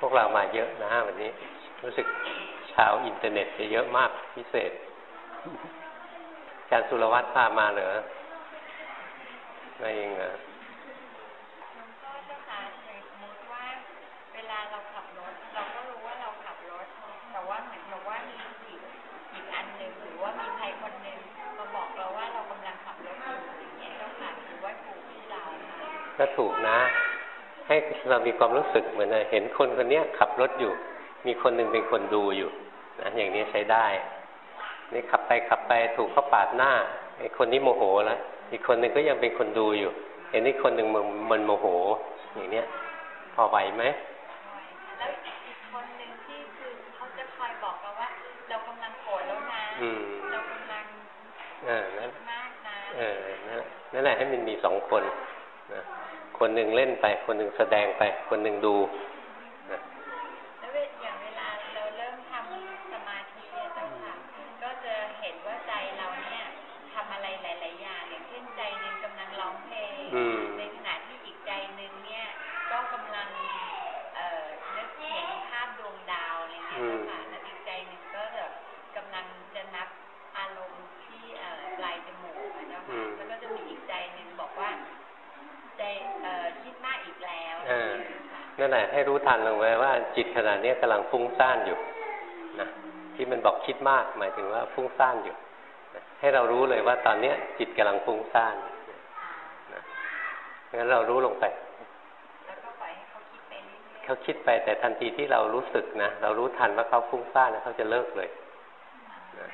พวกเรามาเยอะนะวันนี้ รู้สึกชาวอินเทอร์เน็ตจะเยอะมากพิเศษอาจารย์สุรวัฒน์พามาเหรอไม่เองเหรอก็ถูกนะ ให้เรามีความรู้สึกเหมือนเห็นคนคนนี้ขับรถอยู่ มีคนหนึ่งเป็นคนดูอยู่นะอย่างนี้ใช้ได้นี่ขับไปขับไปถูกเขาปาดหน้าไอ้คนนี้โมโหแล้วอีกคนหนึ่งก็ยังเป็นคนดูอยู่เห็นนี่คนหนึ่งมันมันโมโห อย่างเนี้ยพอไหวไหมแล้วอีกคนหนึ่งที่คือเขาจะคอยบอกเราว่า เรากำลังโกรธแล้วนะเรากำลังเออนั่นมากนะเออนั่นแหละให้มันมีสองคนนะ คนหนึ่งเล่นไป คนหนึ่งแสดงไป คนหนึ่งดู นั่นแหละให้รู้ทันลงไว้ว่าจิตขณะนี้กำลังฟุ้งซ่านอยู่นะที่มันบอกคิดมากหมายถึงว่าฟุ้งซ่านอยู่ให้เรารู้เลยว่าตอนเนี้ย จิตกำลังฟุ้งซ่านนะงั้นเรารู้ลงไปเขาคิดไปแต่ทันทีที่เรารู้สึกนะเรารู้ทันว่าเขาฟุ้งซ่านเขาจะเลิกเลยนะ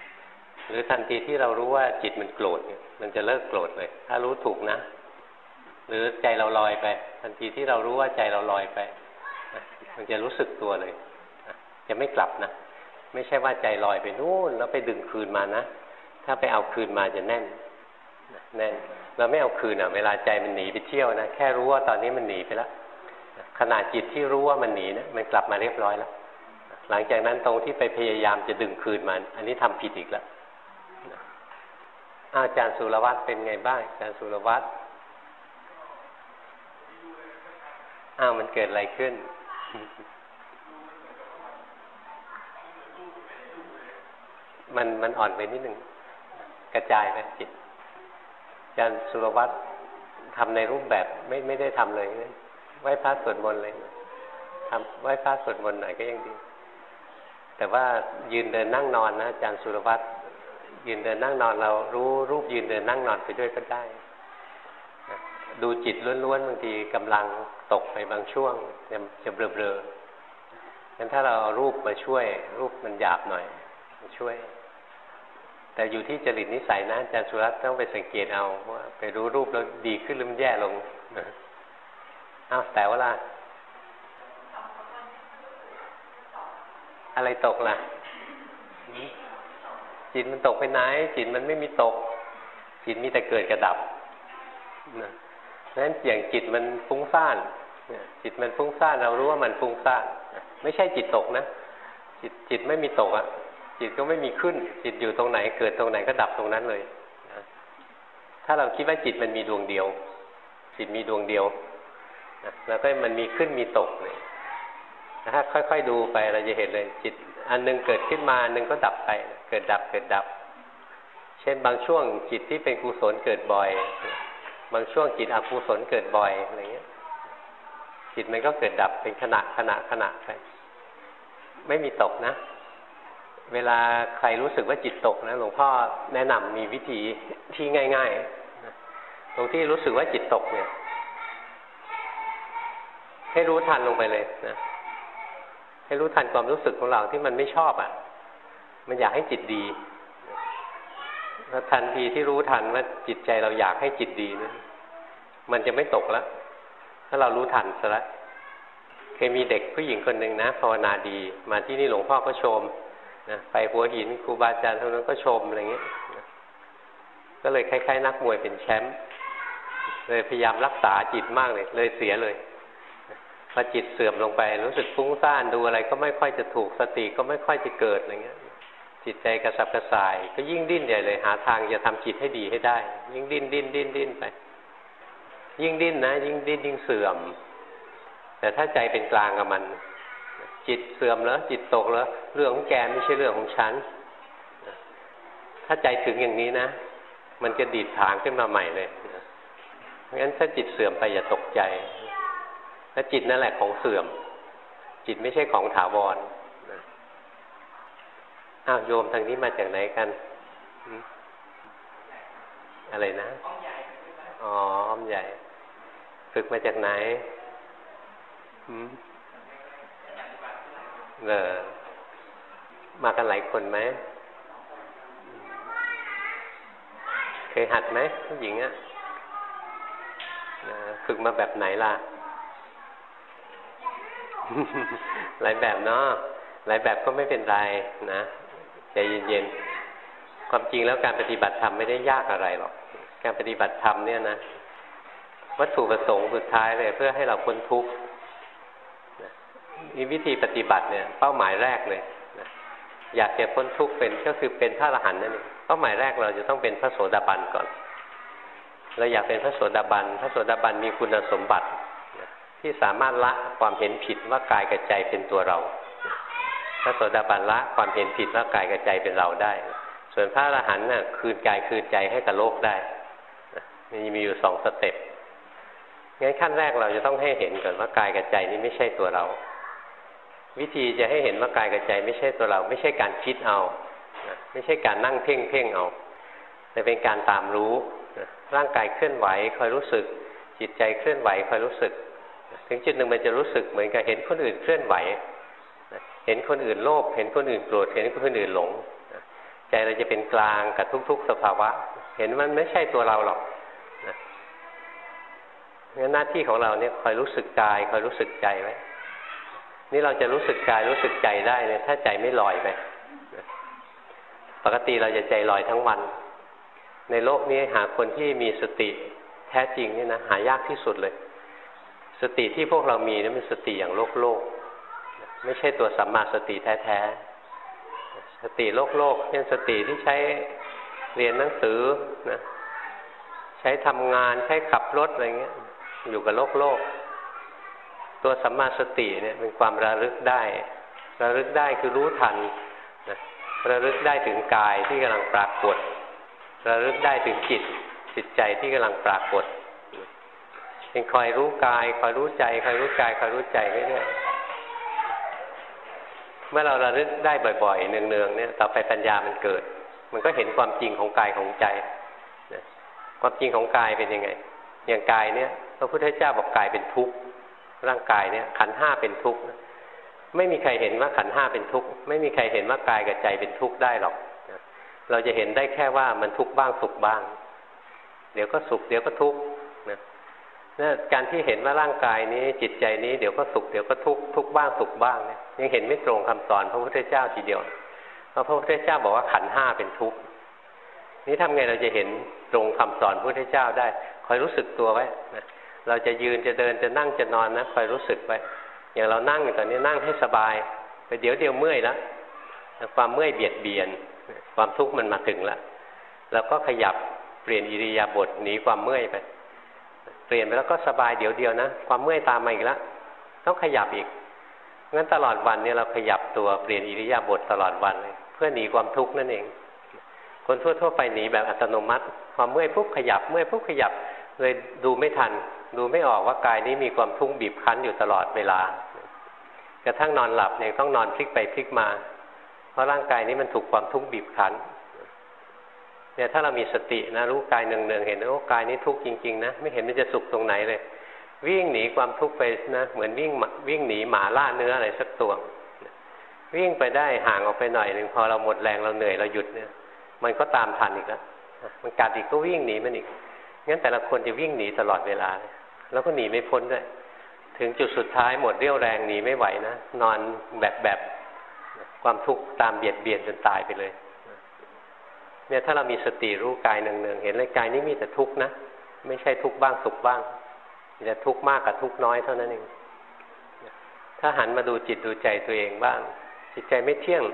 หรือทันทีที่เรารู้ว่าจิตมันโกรธเนี่ยมันจะเลิกโกรธเลย ถ้ารู้ถูกนะ หรือใจเราลอยไป ทันทีที่เรารู้ว่าใจเราลอยไป มันจะรู้สึกตัวเลย จะไม่กลับนะ ไม่ใช่ว่าใจลอยไปนู่นแล้วไปดึงคืนมานะ ถ้าไปเอาคืนมาจะแน่น แน่น เราไม่เอาคืนอะ เวลาใจมันหนีไปเที่ยวนะ แค่รู้ว่าตอนนี้มันหนีไปแล้ว ขณะจิตที่รู้ว่ามันหนีนะมันกลับมาเรียบร้อยแล้ว หลังจากนั้นตรงที่ไปพยายามจะดึงคืนมัน อันนี้ทำผิดอีกแล้วอาจารย์สุรวัตรเป็นไงบ้างอาจารย์สุรวัตร อ้าวมันเกิดอะไรขึ้น มันมันอ่อนไปนิดหนึ่ง กระจายไปจิตอาจารย์สุรวัตรทำในรูปแบบไม่ไม่ได้ทำเลยไหว้พระสวดมนต์เลยทำไหว้พระสวดมนต์หน่อยก็ยังดี แต่ว่ายืนเดินนั่งนอนนะอาจารย์สุรวัตรยืนเดินนั่งนอนเรารู้รูปยืนเดินนั่งนอนไปด้วยก็ได้ ดูจิตล้วนๆบางทีกำลังตกไปบางช่วงจะจะเบลอๆงั้นถ้าเราเอารูปมาช่วย รูปมันหยาบหน่อยมาช่วย แต่อยู่ที่จริตนิสัยนะอาจารย์สุรัตน์ต้องไปสังเกตเอาว่าไปรู้รูปแล้วดีขึ้นหรือมันแย่ลงอ้าวแต่ว่าล่ะอะไรตกล่ะ จิตมันตกไปไหน จิตมันไม่มีตก จิตมีแต่เกิดกระดับนะ นั้นอย่างจิตมันฟุ้งซ่านจิตมันฟุ้งซ่านเรารู้ว่ามันฟุ้งซ่านไม่ใช่จิตตกนะ จิตจิตไม่มีตกอะ่ะ จิตก็ไม่มีขึ้น จิตอยู่ตรงไหน เกิดตรงไหนก็ดับตรงนั้นเลยถ้าเราคิดว่าจิตมันมีดวงเดียว จิตมีดวงเดียวแล้วก็มันมีขึ้นมีตกเลยถ้าค่อยๆดูไปเราจะเห็นเลยจิต อันนึงเกิดขึ้นมาอันนึงก็ดับไป เกิดดับเกิดดับ เช่นบางช่วงจิตที่เป็นกุศลเกิดบ่อย บางช่วงจิตอกุศลเกิดบ่อยอะไรเงี้ย จิตมันก็เกิดดับเป็นขณะขณะขณะไปไม่มีตกนะ เวลาใครรู้สึกว่าจิตตกนะหลวงพ่อแนะนำมีวิธีที่ง่ายๆตรงที่รู้สึกว่าจิตตกเนี่ย ให้รู้ทันลงไปเลยนะให้รู้ทันความรู้สึกของเราที่มันไม่ชอบอะ่ะ มันอยากให้จิตดี ทันทีที่รู้ทันว่าจิตใจเราอยากให้จิตดีนะมันจะไม่ตกแล้วถ้าเรารู้ทันซะแล้วเคยมีเด็กผู้หญิงคนหนึ่งนะภาวนาดีมาที่นี่หลวงพ่อก็ชมนะไปหัวหินครูบาอาจารย์ท่านั้นก็ชมอะไรเงี้ยก็เลยคล้ายๆ นักมวยเป็นแชมป์เลยพยายามรักษาจิตมากเลย เลยเสียเลยพอจิตเสื่อมลงไป รู้สึกฟุ้งซ่านดูอะไรก็ไม่ค่อยจะถูกสติก็ไม่ค่อยจะเกิดอะไรเงี้ย จิตใจกระสับกระส่าย ก็ยิ่งดิ้นใหญ่เลยหาทางจะทำจิตให้ดีให้ได้ ยิ่งดิ้นดิ้นดิ้นดิ้นไป ยิ่งดิ้นนะ ยิ่งดิ้นยิ่งเสื่อม แต่ถ้าใจเป็นกลางกับมัน จิตเสื่อมแล้วจิตตกแล้วเรื่องของแกไม่ใช่เรื่องของฉันถ้าใจถึงอย่างนี้นะ มันจะดีดถางขึ้นมาใหม่เลยงั้นถ้าจิตเสื่อมไปอย่าตกใจถ้าจิตนั่นแหละของเสื่อม จิตไม่ใช่ของถาวร อ้าวโยมทางนี้มาจากไหนกัน อะไรนะ อ๋ออ้อมใหญ่ ฝึกมาจากไหนเออมากันหลายคนไหม เคยหัดไหมผู้หญิงอะฝึกมาแบบไหนล่ะ หลายแบบเนาะหลายแบบก็ไม่เป็นไรนะ ใจเย็นๆ ความจริงแล้วการปฏิบัติธรรมไม่ได้ยากอะไรหรอก การปฏิบัติธรรมเนี่ยนะ วัตถุประสงค์สุดท้ายเลยเพื่อให้เราพ้นทุกข์มีวิธีปฏิบัติเนี่ย เป้าหมายแรกเลยนะอยากจะพ้นทุกข์เป็นก็คือเป็นพระอรหันต์นั่นเองเป้าหมายแรกเราจะต้องเป็นพระโสดาบันก่อน เราอยากเป็นพระโสดาบัน พระโสดาบันมีคุณสมบัติที่สามารถละความเห็นผิดว่ากายกับใจเป็นตัวเรา พระโสดาบันละความเห็นผิดว่ากายกับใจเป็นเราได้ ส่วนพระอรหันต์น่ะคืนกายคืนใจให้กับโลกได้มันมีอยู่สองสเต็ปงั้นขั้นแรกเราจะต้องให้เห็นก่อนว่ากายกับใจนี้ไม่ใช่ตัวเรา วิธีจะให้เห็นว่ากายกับใจไม่ใช่ตัวเรา ไม่ใช่การคิดเอา ไม่ใช่การนั่งเพ่งเพ่งเอา แต่เป็นการตามรู้ ร่างกายเคลื่อนไหวคอยรู้สึก จิตใจเคลื่อนไหวคอยรู้สึก ถึงจุดหนึ่งมันจะรู้สึกเหมือนกับเห็นคนอื่นเคลื่อนไหว เห็นคนอื่นโลภเห็นคนอื่นโกรธเห็นคนอื่นหลงใจเราจะเป็นกลางกับทุก ๆ สภาวะ เห็นมันไม่ใช่ตัวเราหรอกงั้นหน้าที่ของเราเนี่ยคอยรู้สึกกายคอยรู้สึกใจไว้ นี่เราจะรู้สึกกายรู้สึกใจได้เนี่ยถ้าใจไม่ลอยไปปกติเราจะใจลอยทั้งวัน ในโลกนี้หาคนที่มีสติแท้จริงนี่นะหายากที่สุดเลย สติที่พวกเรามีนี่เป็นสติอย่างโลกโลก ไม่ใช่ตัวสัมมาสติแท้ๆ สติโลกโลกเช่นสติที่ใช้เรียนหนังสือนะใช้ทำงานใช้ขับรถอะไรเงี้ย อยู่กับโลกโลก ตัวสัมมาสติเนี่ยเป็นความระลึกได้ ระลึกได้คือรู้ทันนะระลึกได้ถึงกายที่กำลังปรากฏ ระลึกได้ถึงจิตจิตใจที่กำลังปรากฏเป็นคอยรู้กายคอยรู้ใจคอยรู้กายคอยรู้ใจเรื่อยๆ มื่อเราระลึกได้บ่อยๆเนืองๆเนี่ยต่อไปปัญญามันเกิด มันก็เห็นความจริงของกายของใจความจริงของกายเป็นยังไง อย่างกายเนี่ยพระพุทธเจ้าบอกกายเป็นทุกข์ร่างกายเนี่ยขันห้าเป็นทุกข์ไม่มีใครเห็นว่าขันห้าเป็นทุกข์ไม่มีใครเห็นว่ากายกับใจเป็นทุกข์ได้หรอกเราจะเห็นได้แค่ว่ามันทุกข์บ้างสุขบ้าง เดี๋ยวก็สุขเดี๋ยวก็ทุกข์ นะการที่เห็นว่าร่างกายนี้จิตใจนี้เดี๋ยวก็สุขเดี๋ยวก็ทุกข์ทุกบ้างสุขบ้างเนี่ยยังเห็นไม่ตรงคำสอนพระพุทธเจ้าทีเดียวเพราะพระพุทธเจ้าบอกว่าขันห้าเป็นทุกข์นี้ทำไงเราจะเห็นตรงคำสอนพระพุทธเจ้าได้คอยรู้สึกตัวไว้นะเราจะยืนจะเดินจะนั่งจะนอนนะคอยรู้สึกไว้อย่างเรานั่งอยู่ตอนนี้นั่งให้สบายไปเดี๋ยวเดียวเมื่อยแล้วความเมื่อยเบียดเบียน ความทุกข์มันมาถึงแล้วเราก็ขยับเปลี่ยนอิริยาบถหนีความเมื่อยไป เปลี่ยนไปแล้วก็สบายเดี๋ยวเดียวนะ ความเมื่อยตามมาอีกแล้วต้องขยับอีกงั้นตลอดวันเนี่ยเราขยับตัวเปลี่ยนอิริยาบถตลอดวันเลยเพื่อหนีความทุกข์นั่นเอง คนทั่วๆไปหนีแบบอัตโนมัติความเมื่อยปุ๊บขยับเมื่อยปุ๊บขยับเลยดูไม่ทัน ดูไม่ออกว่ากายนี้มีความทุกข์บีบคั้นอยู่ตลอดเวลากระทั่งนอนหลับเนี่ยต้องนอนพลิกไปพลิกมา เพราะร่างกายนี้มันถูกความทุกข์บีบคั้น เนี่ยถ้าเรามีสตินะรู้กายเนืองๆเห็นว่ากายนี้ทุกข์จริงๆนะไม่เห็นมันจะสุขตรงไหนเลย วิ่งหนีความทุกข์ไปนะเหมือนวิ่งวิ่งหนีหมาล่าเนื้ออะไรสักตัววิ่งไปได้ห่างออกไปหน่อยหนึ่งพอเราหมดแรงเราเหนื่อยเราหยุดเนี่ย มันก็ตามทันอีกแล้วมันกัดอีกก็วิ่งหนีมันอีกงั้นแต่ละคนจะวิ่งหนีตลอดเวลา แล้วก็หนีไม่พ้นด้วยถึงจุดสุดท้ายหมดเรี่ยวแรงหนีไม่ไหวนะนอนแบบแบบความทุกข์ตามเบียดเบียนจนตายไปเลย เนี่ยถ้าเรามีสติรู้กายเนืองๆเห็นเลยกายนี้มีแต่ทุกข์นะ ไม่ใช่ทุกข์บ้างสุขบ้างมีแต่ทุกข์มากกับทุกข์น้อยเท่านั้นเองถ้าหันมาดูจิตดูใจตัวเองบ้าง จิตใจไม่เที่ยง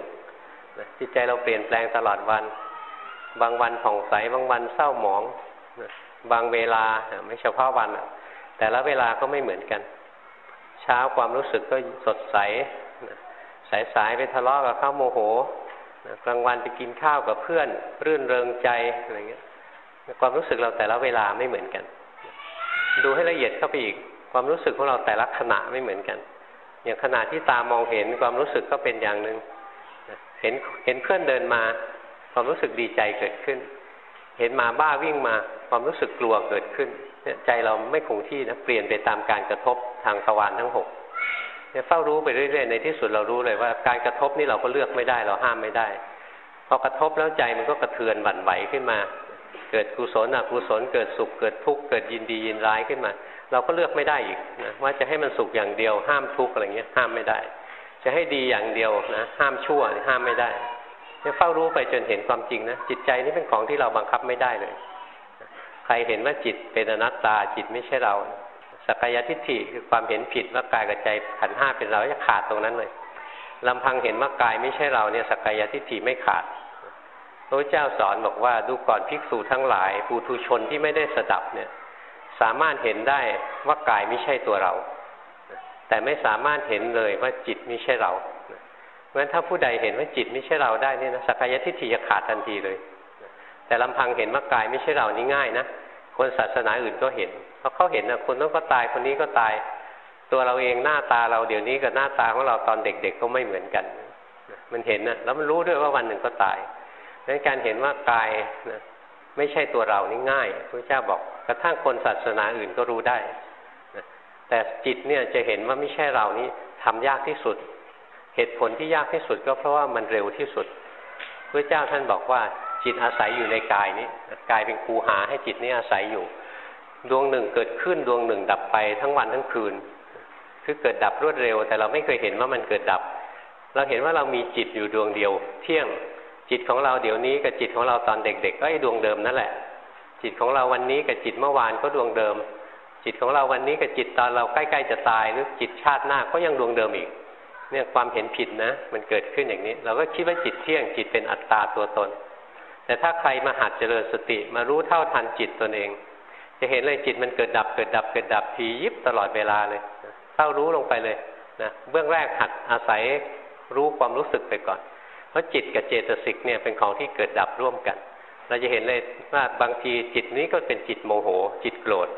จิตใจเราเปลี่ยนแปลงตลอดวัน บางวันผ่องใสบางวันเศร้าหมองบางเวลาไม่เฉพาะวันแต่ละเวลาก็ไม่เหมือนกัน เช้าความรู้สึกก็สดใสสายสายไปทะเลาะกับข้าวโมโห กลางวันไปกินข้าวกับเพื่อน รื่นเริงใจอะไรเงี้ยความรู้สึกเราแต่ละเวลาไม่เหมือนกัน ดูให้ละเอียดเข้าไปอีก ความรู้สึกของเราแต่ละขณะไม่เหมือนกัน อย่างขณะที่ตามองเห็นความรู้สึกก็เป็นอย่างหนึ่งเห็นเห็นเพื่อนเดินมา ความรู้สึกดีใจเกิดขึ้น เห็นมาบ้าวิ่งมา ความรู้สึกกลัวเกิดขึ้นใจเราไม่คงที่นะเปลี่ยนไปตามการกระทบทางทวารทั้งหก เนี่ยเฝ้ารู้ไปเรื่อยๆในที่สุดเรารู้เลยว่า การกระทบนี่เราก็เลือกไม่ได้เราห้ามไม่ได้พอกระทบแล้วใจมันก็กระเทือนหวั่นไหวขึ้นมา เกิดกุศลอกุศลเกิดสุขเกิดทุกข์เกิดยินดียินร้ายขึ้นมา เราก็เลือกไม่ได้อีกนะว่าจะให้มันสุขอย่างเดียว ห้ามทุกข์อะไรเงี้ยห้ามไม่ได้ จะให้ดีอย่างเดียวนะห้ามชั่วห้ามไม่ได้เนี่ยเฝ้ารู้ไปจนเห็นความจริงนะจิตใจนี่เป็นของที่เราบังคับไม่ได้เลย ใครเห็นว่าจิตเป็นอนัตตาจิตไม่ใช่เรา สักกายทิฏฐิคือความเห็นผิดว่ากายกับใจขันห้าเป็นเราจะขาดตรงนั้นเลยลำพังเห็นว่ากายไม่ใช่เราเนี่ยสักกายทิฏฐิไม่ขาดพระเจ้าสอนบอกว่าดูก่อนภิกษุทั้งหลายปุถุชนที่ไม่ได้สดับเนี่ย สามารถเห็นได้ว่ากายไม่ใช่ตัวเรา แต่ไม่สามารถเห็นเลยว่าจิตไม่ใช่เราเพราะฉะนั้นถ้าผู้ใดเห็นว่าจิตไม่ใช่เราได้เนี่ยนะสักกายทิฏฐิจะขาดทันทีเลย แต่ลำพังเห็นว่ากายไม่ใช่เรานี่ง่ายนะคนศาสนาอื่นก็เห็น พราะเขาเห็นนะคนนั้นก็ตายคนนี้ก็ตาย ตัวเราเองหน้าตาเราเดี๋ยวนี้กับหน้าตาของเราตอนเด็กๆก็ไม่เหมือนกัน มันเห็นนะแล้วมันรู้ด้วยว่าวันหนึ่งก็ตายดังนั้นการเห็นว่ากายนะไม่ใช่ตัวเรานี่ง่ายพระเจ้าบอกกระทั่งคนศาสนาอื่นก็รู้ได้นะแต่จิตเนี่ยจะเห็นว่าไม่ใช่เรานี่ทำยากที่สุด เหตุผลที่ยากที่สุดก็เพราะว่ามันเร็วที่สุดพระเจ้าท่านบอกว่าจิตอาศัยอยู่ในกายนี้กายเป็นครูหาให้จิตนี้อาศัยอยู่ ดวงหนึ่งเกิดขึ้นดวงหนึ่งดับไปทั้งวันทั้งคืน คือเกิดดับรวดเร็ว แต่เราไม่เคยเห็นว่ามันเกิดดับ เราเห็นว่าเรามีจิตอยู่ดวงเดียว เที่ยงจิตของเราเดี๋ยวนี้กับจิตของเราตอนเด็กๆก็ไอ้ดวงเดิมนั่นแหละ จิตของเราวันนี้กับจิตเมื่อวานก็ดวงเดิม จิตของเราวันนี้กับจิตตอนเราใกล้ๆจะตายหรือจิตชาติหน้าก็ยังดวงเดิมอีก เนี่ยความเห็นผิดนะ มันเกิดขึ้นอย่างนี้ เราก็คิดว่าจิตเที่ยงจิตเป็นอัตตาตัวตน แต่ถ้าใครมาหัดเจริญสติมารู้เท่าทันจิตตนเอง จะเห็นเลยจิตมันเกิดดับเกิดดับเกิดดับทียิบตลอดเวลาเลยเข้ารู้ลงไปเลยนะเบื้องแรกหัดอาศัยรู้ความรู้สึกไปก่อน เพราะจิตกับเจตสิกเนี่ยเป็นของที่เกิดดับร่วมกัน เราจะเห็นเลยว่าบางทีจิตนี้ก็เป็นจิตโมโห จิตโกรธ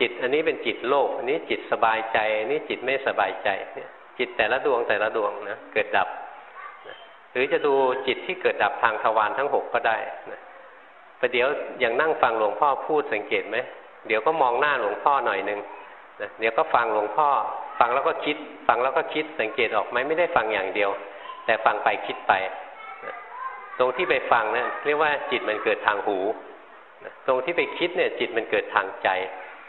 จิตอันนี้เป็นจิตโลภอันนี้จิตสบายใจอันนี้จิตไม่สบายใจเนี่ยจิตแต่ละดวงแต่ละดวงนะเกิดดับ หรือจะดูจิตที่เกิดดับทางทวารทั้งหกก็ได้นะ ประเดี๋ยวอย่างนั่งฟังหลวงพ่อพูดสังเกตไหมเดี๋ยวก็มองหน้าหลวงพ่อหน่อยหนึ่งนะเดี๋ยวก็ฟังหลวงพ่อ ฟังแล้วก็คิด ฟังแล้วก็คิดสังเกตออกไหมไม่ได้ฟังอย่างเดียว แต่ฟังไปคิดไปนะตรงที่ไปฟังนะั่นเรียกว่าจิตมันเกิดทางหูนะตรงที่ไปคิดเนี่ยจิตมันเกิดทางใจ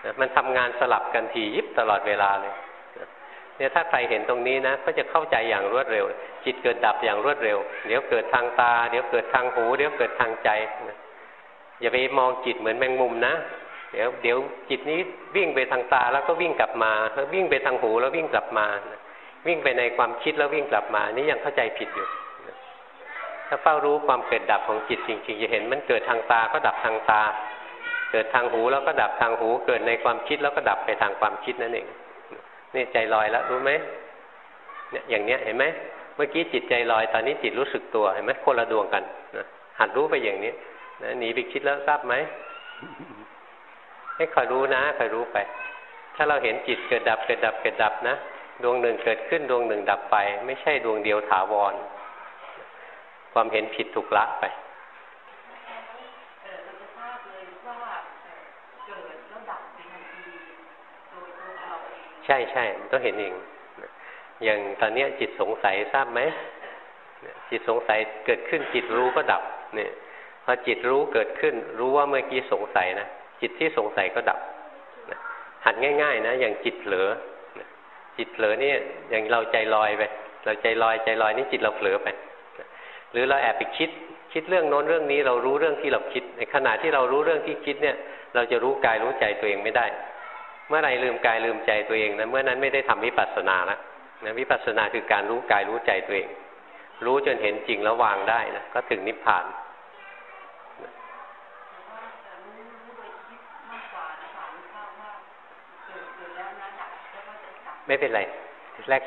นะมันทำงานสลับกันทียิบตลอดเวลาเลยเนี่ยถ้าใครเห็นตรงนี้นะก็จะเข้าใจอย่างรวดเร็ว จิตเกิดดับอย่างรวดเร็ว เดี๋ยวเกิดทางตา เดี๋ยวเกิดทางหู เดี๋ยวเกิดทางใจ อย่าไปมองจิตเหมือนแมงมุมนะ เดี๋ยวเดี๋ยวจิตนี้วิ่งไปทางตาแล้วก็วิ่งกลับมาแล้ววิ่งไปทางหูแล้ววิ่งกลับมา วิ่งไปในความคิดแล้ววิ่งกลับมา นี่ยังเข้าใจผิดอยู่ ถ้าเฝ้ารู้ความเกิดดับของจิตจริงๆ จะเห็นมันเกิดทางตาก็ดับทางตา เกิดทางหูแล้วก็ดับทางหู เกิดในความคิดแล้วก็ดับไปทางความคิดนั่นเอง นี่ใจลอยแล้วรู้ไหมเนี่ยอย่างเนี้ยเห็นไหมเมื่อกี้จิตใจลอยตอนนี้จิตรู้สึกตัวเห็นไหมคนละดวงกันนะหัดรู้ไปอย่างนี้ นะหนีไปคิดแล้วทราบไหมให้คอยรู้นะคอยรู้ไป ถ้าเราเห็นจิตเกิดดับเกิดดับเกิดดับนะดวงหนึ่งเกิดขึ้นดวงหนึ่งดับไป ไม่ใช่ดวงเดียวถาวร ความเห็นผิดถูกละไปใช่ใช่ต้องเห็นเองอย่างตอนนี้จิตสงสัยทราบไหมจิตสงสัยเกิดขึ้นจิตรู้ก็ดับเนี่ย พอจิตรู้เกิดขึ้น รู้ว่าเมื่อกี้สงสัยนะจิตที่สงสัยก็ดับหัดง่าย ๆ นะ อย่างจิตเผลอจิตเผลอนี่อย่างเราใจลอยไปเราใจลอยใจลอยนี่จิตเราเผลอไป หรือเราแอบไปคิด คิดเรื่องโน้นเรื่องนี้เรารู้เรื่องที่เราคิด ในขณะที่เรารู้เรื่องที่คิดเนี่ย เราจะรู้กายรู้ใจตัวเองไม่ได้ เมื่อไรลืมกายลืมใจตัวเองนะเมื่อนั้นไม่ได้ทำวิปัสสนาแล้วนะวิปัสสนาคือการรู้กายรู้ใจตัวเอง รู้จนเห็นจริงแล้ววางได้นะก็ถึงนิพพาน ไม่เป็นไร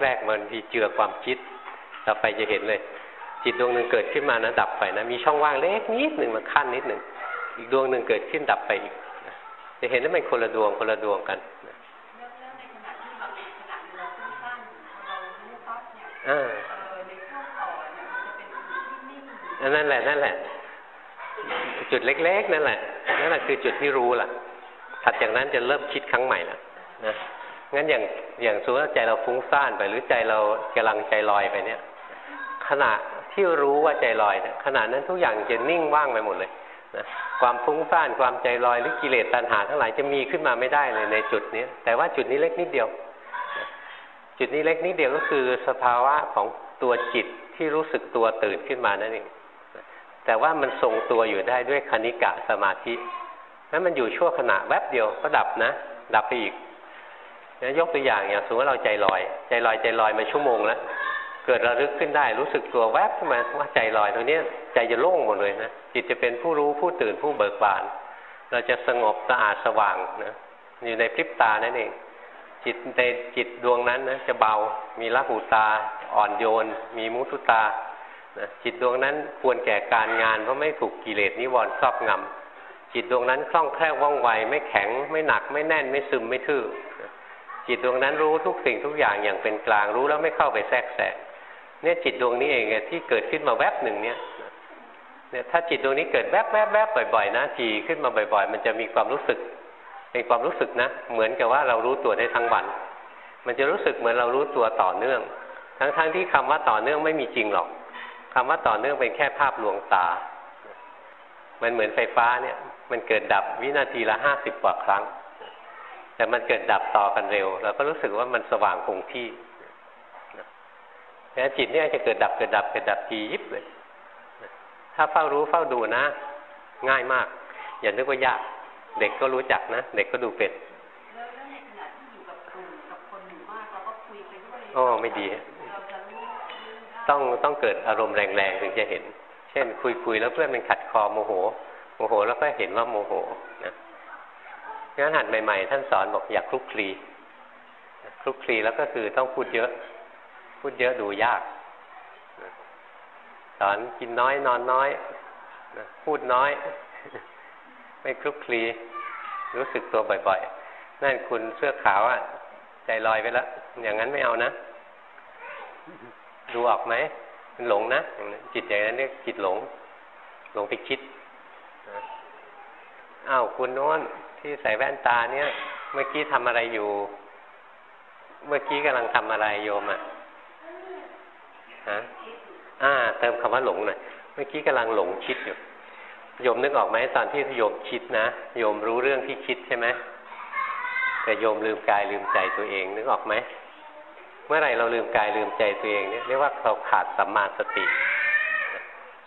แรก ๆ มันมีเจือความคิด ต่อไปจะเห็นเลย จิตดวงหนึ่งเกิดขึ้นมานะดับไปนะ มีช่องว่างเล็กนิดหนึ่งมาขั้นนิดหนึ่งอีกดวงหนึ่งเกิดขึ้นดับไปอีกนะจะเห็นว่ามันคนละดวงคนละดวงกันนะเริ่มเริ่มในขณะที่เราขณะเราฟุ้งซ่านเรารู้ปั๊บเนี่ยอ่าเออในช่วงต่อเนี่ยมันจะเป็นจุดที่นิ่งอันนั่นแหละนั่นแหละ จุดเล็ก ๆ นั่นแหละนั่นแหละคือจุดที่รู้ล่ะถัดจากนั้นจะเริ่มคิดครั้งใหม่ละนะ งั้นอย่างอย่างสมมติใจเราฟุ้งซ่านไปหรือใจเรากำลังใจลอยไปเนี่ย ขณะที่รู้ว่าใจลอยนี่ยขณะนั้นทุกอย่างจะนิ่งว่างไปหมดเลยนะความฟุ้งซ่านความใจลอยหรือกิเลสตัณหาทั้งหลายจะมีขึ้นมาไม่ได้เลยในจุดนี้แต่ว่าจุดนี้เล็กนิดเดียว จุดนี้เล็กนิดเดียวก็คือสภาวะของตัวจิตที่รู้สึกตัวตื่นขึ้นมานั่นเองแต่ว่ามันทรงตัวอยู่ได้ด้วยคณิกะสมาธินั้นมันอยู่ชั่วขณะแวบเดียวก็ดับนะ ดับไปอีก ยกตัวอย่างอย่างสมมติว่าเราใจลอย ใจลอยใจลอยมาชั่วโมงแล้วเกิดระลึกขึ้นได้รู้สึกตัวแวบขึ้นมาว่าใจลอยตรงนี้ใจจะโล่งหมดเลยนะจิตจะเป็นผู้รู้ผู้ตื่นผู้เบิกบาน เราจะสงบสะอาดสว่างนะอยู่ในพริบตานั่นเอง จิตในจิตดวงนั้นนะจะเบามีละหูตา อ่อนโยน มีมุทุตานะจิตดวงนั้นควรแก่การงานเพราะไม่ถูกกิเลสนิวรณ์ครอบงำจิตดวงนั้นคล่องแคล่วว่องไวไม่แข็งไม่หนักไม่แน่นไม่ซึมไม่ทื่อนะ จิตดวงนั้นรู้ทุกสิ่งทุกอย่างอย่างเป็นกลางรู้แล้วไม่เข้าไปแทรกแซงเนี่ยจิตดวงนี้เองที่เกิดขึ้นมาแวบหนึ่งเนี่ยเนี่ยถ้าจิตดวงนี้เกิดแวบแวบแวบบ่อยๆนะทีขึ้นมาบ่อย ๆ มันจะมีความรู้สึกเป็นความรู้สึกนะ เหมือนกับว่าเรารู้ตัวได้ทั้งวัน มันจะรู้สึกเหมือนเรารู้ตัวต่อเนื่อง ทั้งๆทที่คำว่าต่อเนื่องไม่มีจริงหรอกคำว่าต่อเนื่องเป็นแค่ภาพลวงตา มันเหมือนไฟฟ้าเนี่ย มันเกิดดับวินาทีละห้าสิบกว่าครั้ง แต่มันเกิดดับต่อกันเร็ว เราก็รู้สึกว่ามันสว่างคงที่แล้วจิตเนี่ยจะเกิดดับเกิดดับเกิดดับทียิบเลยถ้าเฝ้ารู้เฝ้าดูนะ ง่ายมาก อย่านึกว่ายาก เด็กก็รู้จักนะ เด็กก็ดูเป็นแล้วแล้วในขณะที่อยู่กับกลุ่มกับคนหมู่มากเราก็คุยไปด้วยโอ้ไม่ดีเราจะรู้รู้ได้ต้องต้องเกิดอารมณ์แรงๆถึงจะเห็น เช่น คุยคุยแล้วเพื่อนมันขัดคอโมโห โมโหแล้วก็เห็นว่าโมโหนะ งั้นหัดใหม่ ๆ ท่านสอนบอกอย่าคลุกคลีคลุกคลีแล้วก็คือต้องพูดเยอะ พูดเยอะดูยาก สอนกินน้อยนอนน้อย พูดน้อย ไม่คลุกคลี รู้สึกตัวบ่อย ๆ นั่นคุณเสื้อขาวอะใจลอยไปแล้ว อย่างนั้นไม่เอานะ ดูออกไหมมันหลงนะ จิตอย่างนั้นเรียกจิตหลง หลงไปคิดอ้าวคุณโน้น ที่ใส่แว่นตาเนี่ย เมื่อกี้ทำอะไรอยู่ เมื่อกี้กำลังทำอะไรโยมอะฮะอ่า เติมคำว่าหลงหน่อยเมื่อกี้กำลังหลงคิดอยู่โยมนึกออกไหมตอนที่โยมคิดนะโยมรู้เรื่องที่คิดใช่ไหมแต่โยมลืมกายลืมใจตัวเองนึกออกไหมเมื่อไหร่เราลืมกายลืมใจตัวเองเนี่ยเรียกว่าเราขาดสัมมาสติ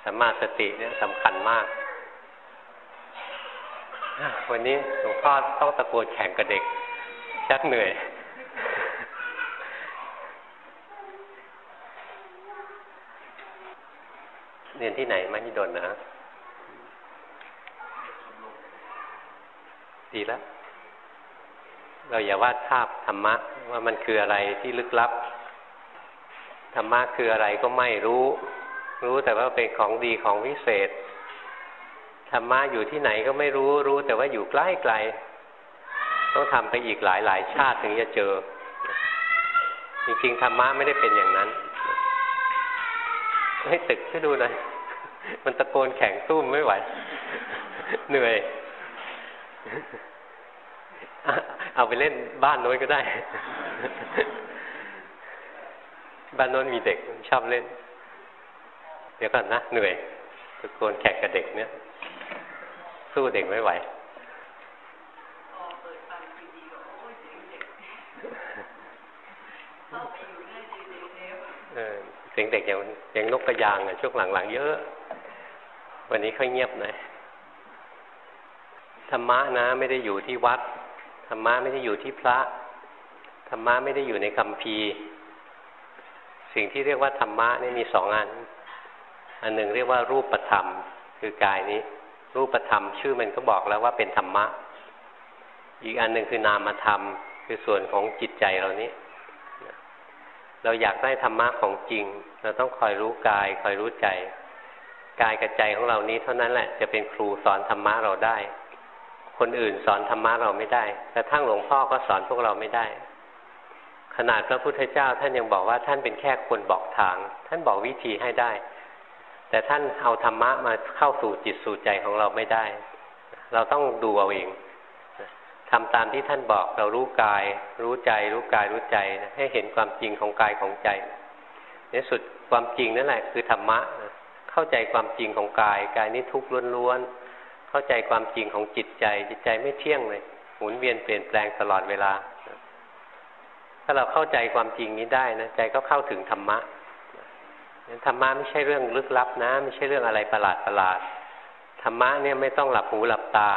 สัมมาสติเนี่ยสำคัญมาก วันนี้หลวงพ่อต้องตะโกนแข่งกับเด็ก ชักเหนื่อย เรียนที่ไหนมหิดลนะดีแล้ว เราอย่าวาดภาพธรรมะ ว่ามันคืออะไรที่ลึกลับ ธรรมะคืออะไรก็ไม่รู้ รู้แต่ว่าเป็นของดีของวิเศษ ธรรมะอยู่ที่ไหนก็ไม่รู้รู้ แต่ว่าอยู่ใกล้ไกล ต้องทำไปอีกหลายหลายชาติถึงจะเจอ จริงๆธรรมะไม่ได้เป็นอย่างนั้น ให้ตึกให้ดูหน่อยมันตะโกนแข่งสู้ไม่ไหว เหนื่อย เอาไปเล่นบ้านโน้นก็ได้ บ้านโน้นมีเด็กชอบเล่น เดี๋ยวก่อนนะ เหนื่อยตะโกนแข่งกับเด็กเนี่ย สู้เด็กไม่ไหวเออเสียงเด็กอย่างอย่างนกกระยางอะช่วงหลังๆเยอะ วันนี้ค่อยเงียบหน่อยธรรมะนะไม่ได้อยู่ที่วัดธรรมะไม่ได้อยู่ที่พระธรรมะไม่ได้อยู่ในคำพีร์สิ่งที่เรียกว่าธรรมะนี่มีสองอัน อันหนึ่งเรียกว่ารูปธรรมคือกายนี้ รูปธรรม ชื่อมันก็บอกแล้วว่าเป็นธรรมะ อีกอันหนึ่งคือนามธรรม คือส่วนของจิตใจเรานี้ เราอยากได้ธรรมะของจริง เราต้องคอยรู้กาย คอยรู้ใจ กายกับใจของเรานี้ เท่านั้นแหละจะเป็นครูสอนธรรมะเราได้ คนอื่นสอนธรรมะเราไม่ได้แต่ทั้งหลวงพ่อก็สอนพวกเราไม่ได้ ขนาดพระพุทธเจ้าท่านยังบอกว่าท่านเป็นแค่คนบอกทาง ท่านบอกวิธีให้ได้ แต่ท่านเอาธรรมะมาเข้าสู่จิตสู่ใจของเราไม่ได้ เราต้องดูเอาเองทำตามที่ท่านบอกเรารู้กาย รู้ใจ รู้กายรู้ใจ ให้เห็นความจริงของกายของใจ ในสุดความจริงนั่นแหละคือธรรมะ เข้าใจความจริงของกาย กายนี้ทุกข์ล้วนๆ เข้าใจความจริงของจิตใจ จิตใจไม่เที่ยงเลย หมุนเวียนเปลี่ยนแปลงตลอดเวลา ถ้าเราเข้าใจความจริงนี้ได้นะใจก็เข้าถึงธรรมะ ธรรมะไม่ใช่เรื่องลึกลับนะ ไม่ใช่เรื่องอะไรประหลาดประหลาดธรรมะเนี่ยไม่ต้องหลับหูหลับตา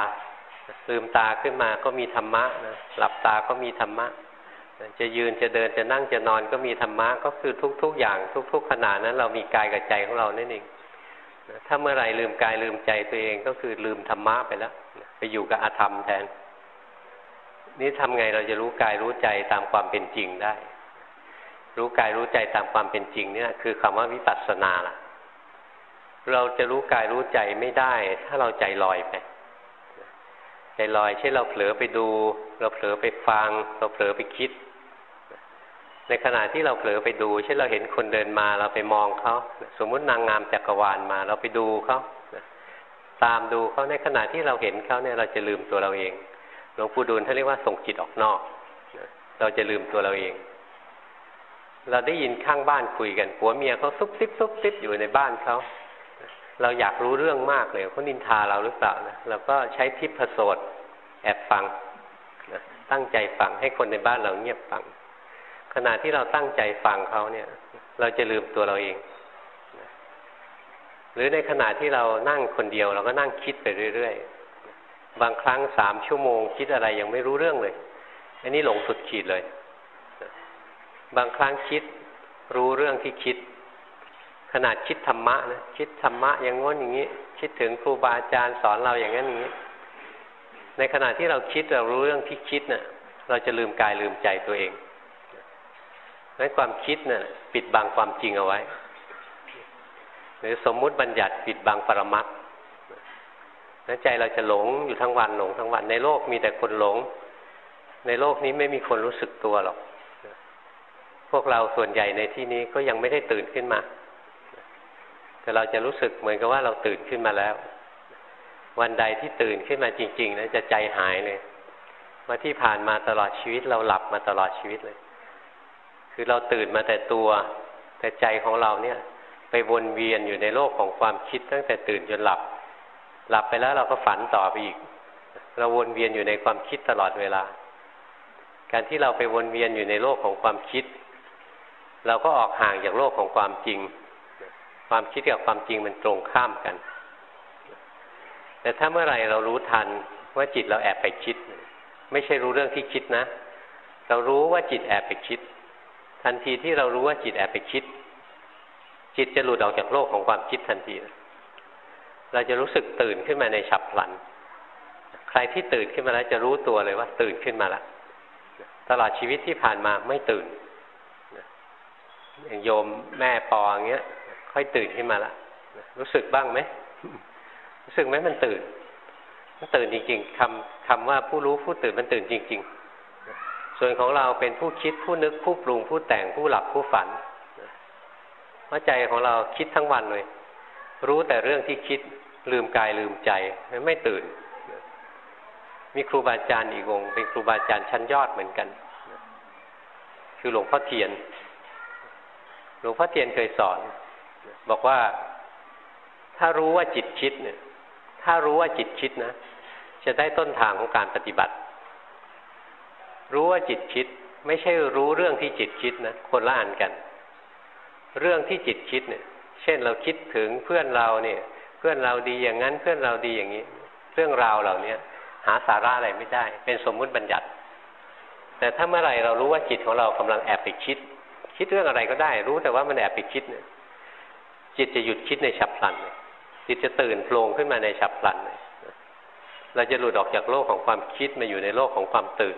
ลืมตาขึ้นมาก็มีธรรมะนะหลับตาก็มีธรรมะ จะยืนจะเดินจะนั่งจะนอนก็มีธรรมะก็คือทุก ๆ อย่าง ทุก ๆ ขณะนั้น เรามีกายกับใจของเรานั่นเองถ้าเมื่อไหร่ลืมกายลืมใจตัวเองก็คือลืมธรรมะไปแล้วไปอยู่กับอาธรรมแทน นี่ทำไงเราจะรู้กายรู้ใจตามความเป็นจริงได้ รู้กายรู้ใจตามความเป็นจริงเนี่ยคือคำว่าวิปัสสนาล่ะ เราจะรู้กายรู้ใจไม่ได้ ถ้าเราใจลอยไปใจลอยเช่นเราเผลอไปดู เราเผลอไปฟัง เราเผลอไปคิด ในขณะที่เราเผลอไปดู เช่นเราเห็นคนเดินมาเราไปมองเขาสมมุตินางงามจักรวาลมา เราไปดูเขาตามดูเขาในขณะที่เราเห็นเขาเนี่ยเราจะลืมตัวเราเองหลวงปู่ดูลท่านเรียกว่าส่งจิตออกนอก เราจะลืมตัวเราเอง เราได้ยินข้างบ้านคุยกันผัวเมียเขาซุบซิบซุบซิบอยู่ในบ้านเขาเราอยากรู้เรื่องมากเลยเขานินทาเราหรือเปล่านะเราก็ใช้ทิพโสดแอบฟังนะตั้งใจฟังให้คนในบ้านเราเงียบฟัง ขณะที่เราตั้งใจฟังเขาเนี่ย เราจะลืมตัวเราเอง หรือในขณะที่เรานั่งคนเดียวเราก็นั่งคิดไปเรื่อยๆบางครั้งสามชั่วโมง คิดอะไรยังไม่รู้เรื่องเลยอันนี้หลงสุดขีดเลย บางครั้งคิดรู้เรื่องที่คิด ขนาดคิดธรรมะนะคิดธรรมะอย่างง้นอย่างนี้ คิดถึงครูบาอาจารย์สอนเราอย่างนั้นอย่างนี้ ในขณะที่เราคิดเรารู้เรื่องที่คิดเนะ่ะ เราจะลืมกายลืมใจตัวเองนั้นความคิดเนะ่ะ ปิดบังความจริงเอาไว้ หรือสมมุติบัญญัติปิดบังปรมัตถ์นั้นใจเราจะหลงอยู่ทั้งวันหลงทั้งวันในโลกมีแต่คนหลง ในโลกนี้ไม่มีคนรู้สึกตัวหรอก พวกเราส่วนใหญ่ในที่นี้ก็ยังไม่ได้ตื่นขึ้นมา แต่เราจะรู้สึกเหมือนกับว่าเราตื่นขึ้นมาแล้ว วันใดที่ตื่นขึ้นมาจริงๆนะจะใจหายเลยมาที่ผ่านมาตลอดชีวิตเราหลับมาตลอดชีวิตเลย คือเราตื่นมาแต่ตัว แต่ใจของเราเนี่ย ไปวนเวียนอยู่ในโลกของความคิดตั้งแต่ตื่นจนหลับ หลับไปแล้วเราก็ฝันต่อไปอีก เราวนเวียนอยู่ในความคิดตลอดเวลา การที่เราไปวนเวียนอยู่ในโลกของความคิด เราก็ออกห่างจากโลกของความจริง ความคิดกับความจริงมันตรงข้ามกัน แต่ถ้าเมื่อไหร่เรารู้ทันว่าจิตเราแอบไปคิด ไม่ใช่รู้เรื่องที่คิดนะ เรารู้ว่าจิตแอบไปคิด ทันทีที่เรารู้ว่าจิตแอบไปคิด จิตจะหลุดออกจากโลกของความคิดทันที เราจะรู้สึกตื่นขึ้นมาในฉับพลัน ใครที่ตื่นขึ้นมาแล้วจะรู้ตัวเลยว่า ตื่นขึ้นมาแล้วตลอดชีวิตที่ผ่านมาไม่ตื่น อย่างโยมแม่ปออย่างเงี้ย ค่อยตื่นขึ้นมาละรู้สึกบ้างไหมรู้สึกไหมมันตื่น มันตื่นจริง ๆคำคำว่าผู้รู้ผู้ตื่นมันตื่นจริง ๆ ส่วนของเราเป็นผู้คิดผู้นึกผู้ปรุงผู้แต่งผู้หลับผู้ฝันว่าใจของเราคิดทั้งวันเลย รู้แต่เรื่องที่คิดลืมกายลืมใจไม่ตื่น มีครูบาอาจารย์อีกองเป็นครูบาอาจารย์ชั้นยอดเหมือนกัน คือหลวงพ่อเทียน หลวงพ่อเทียนเคยสอน บอกว่าถ้ารู้ว่าจิตคิดเนี่ย ถ้ารู้ว่าจิตคิดนะ จะได้ต้นทางของการปฏิบัติ รู้ว่าจิตคิด ไม่ใช่รู้เรื่องที่จิตคิดนะ คนละอันกัน เรื่องที่จิตคิดเนี่ย เช่นเราคิดถึงเพื่อนเราเนี่ย เพื่อนเราดีอย่างนั้น เพื่อนเราดีอย่างนี้ เรื่องราวเหล่านี้หาสาระอะไรไม่ได้ เป็นสมมุติบัญญัติ แต่ถ้าเมื่อไหร่เรารู้ว่าจิตของเรากำลังแอบไปคิด คิดเรื่องอะไรก็ได้ รู้แต่ว่ามันแอบไปคิดเนี่ยจิตจะหยุดคิดในฉับพลัน จิตจะตื่นโผล่ขึ้นมาในฉับพลัน เราจะหลุดออกจากโลกของความคิดมาอยู่ในโลกของความตื่น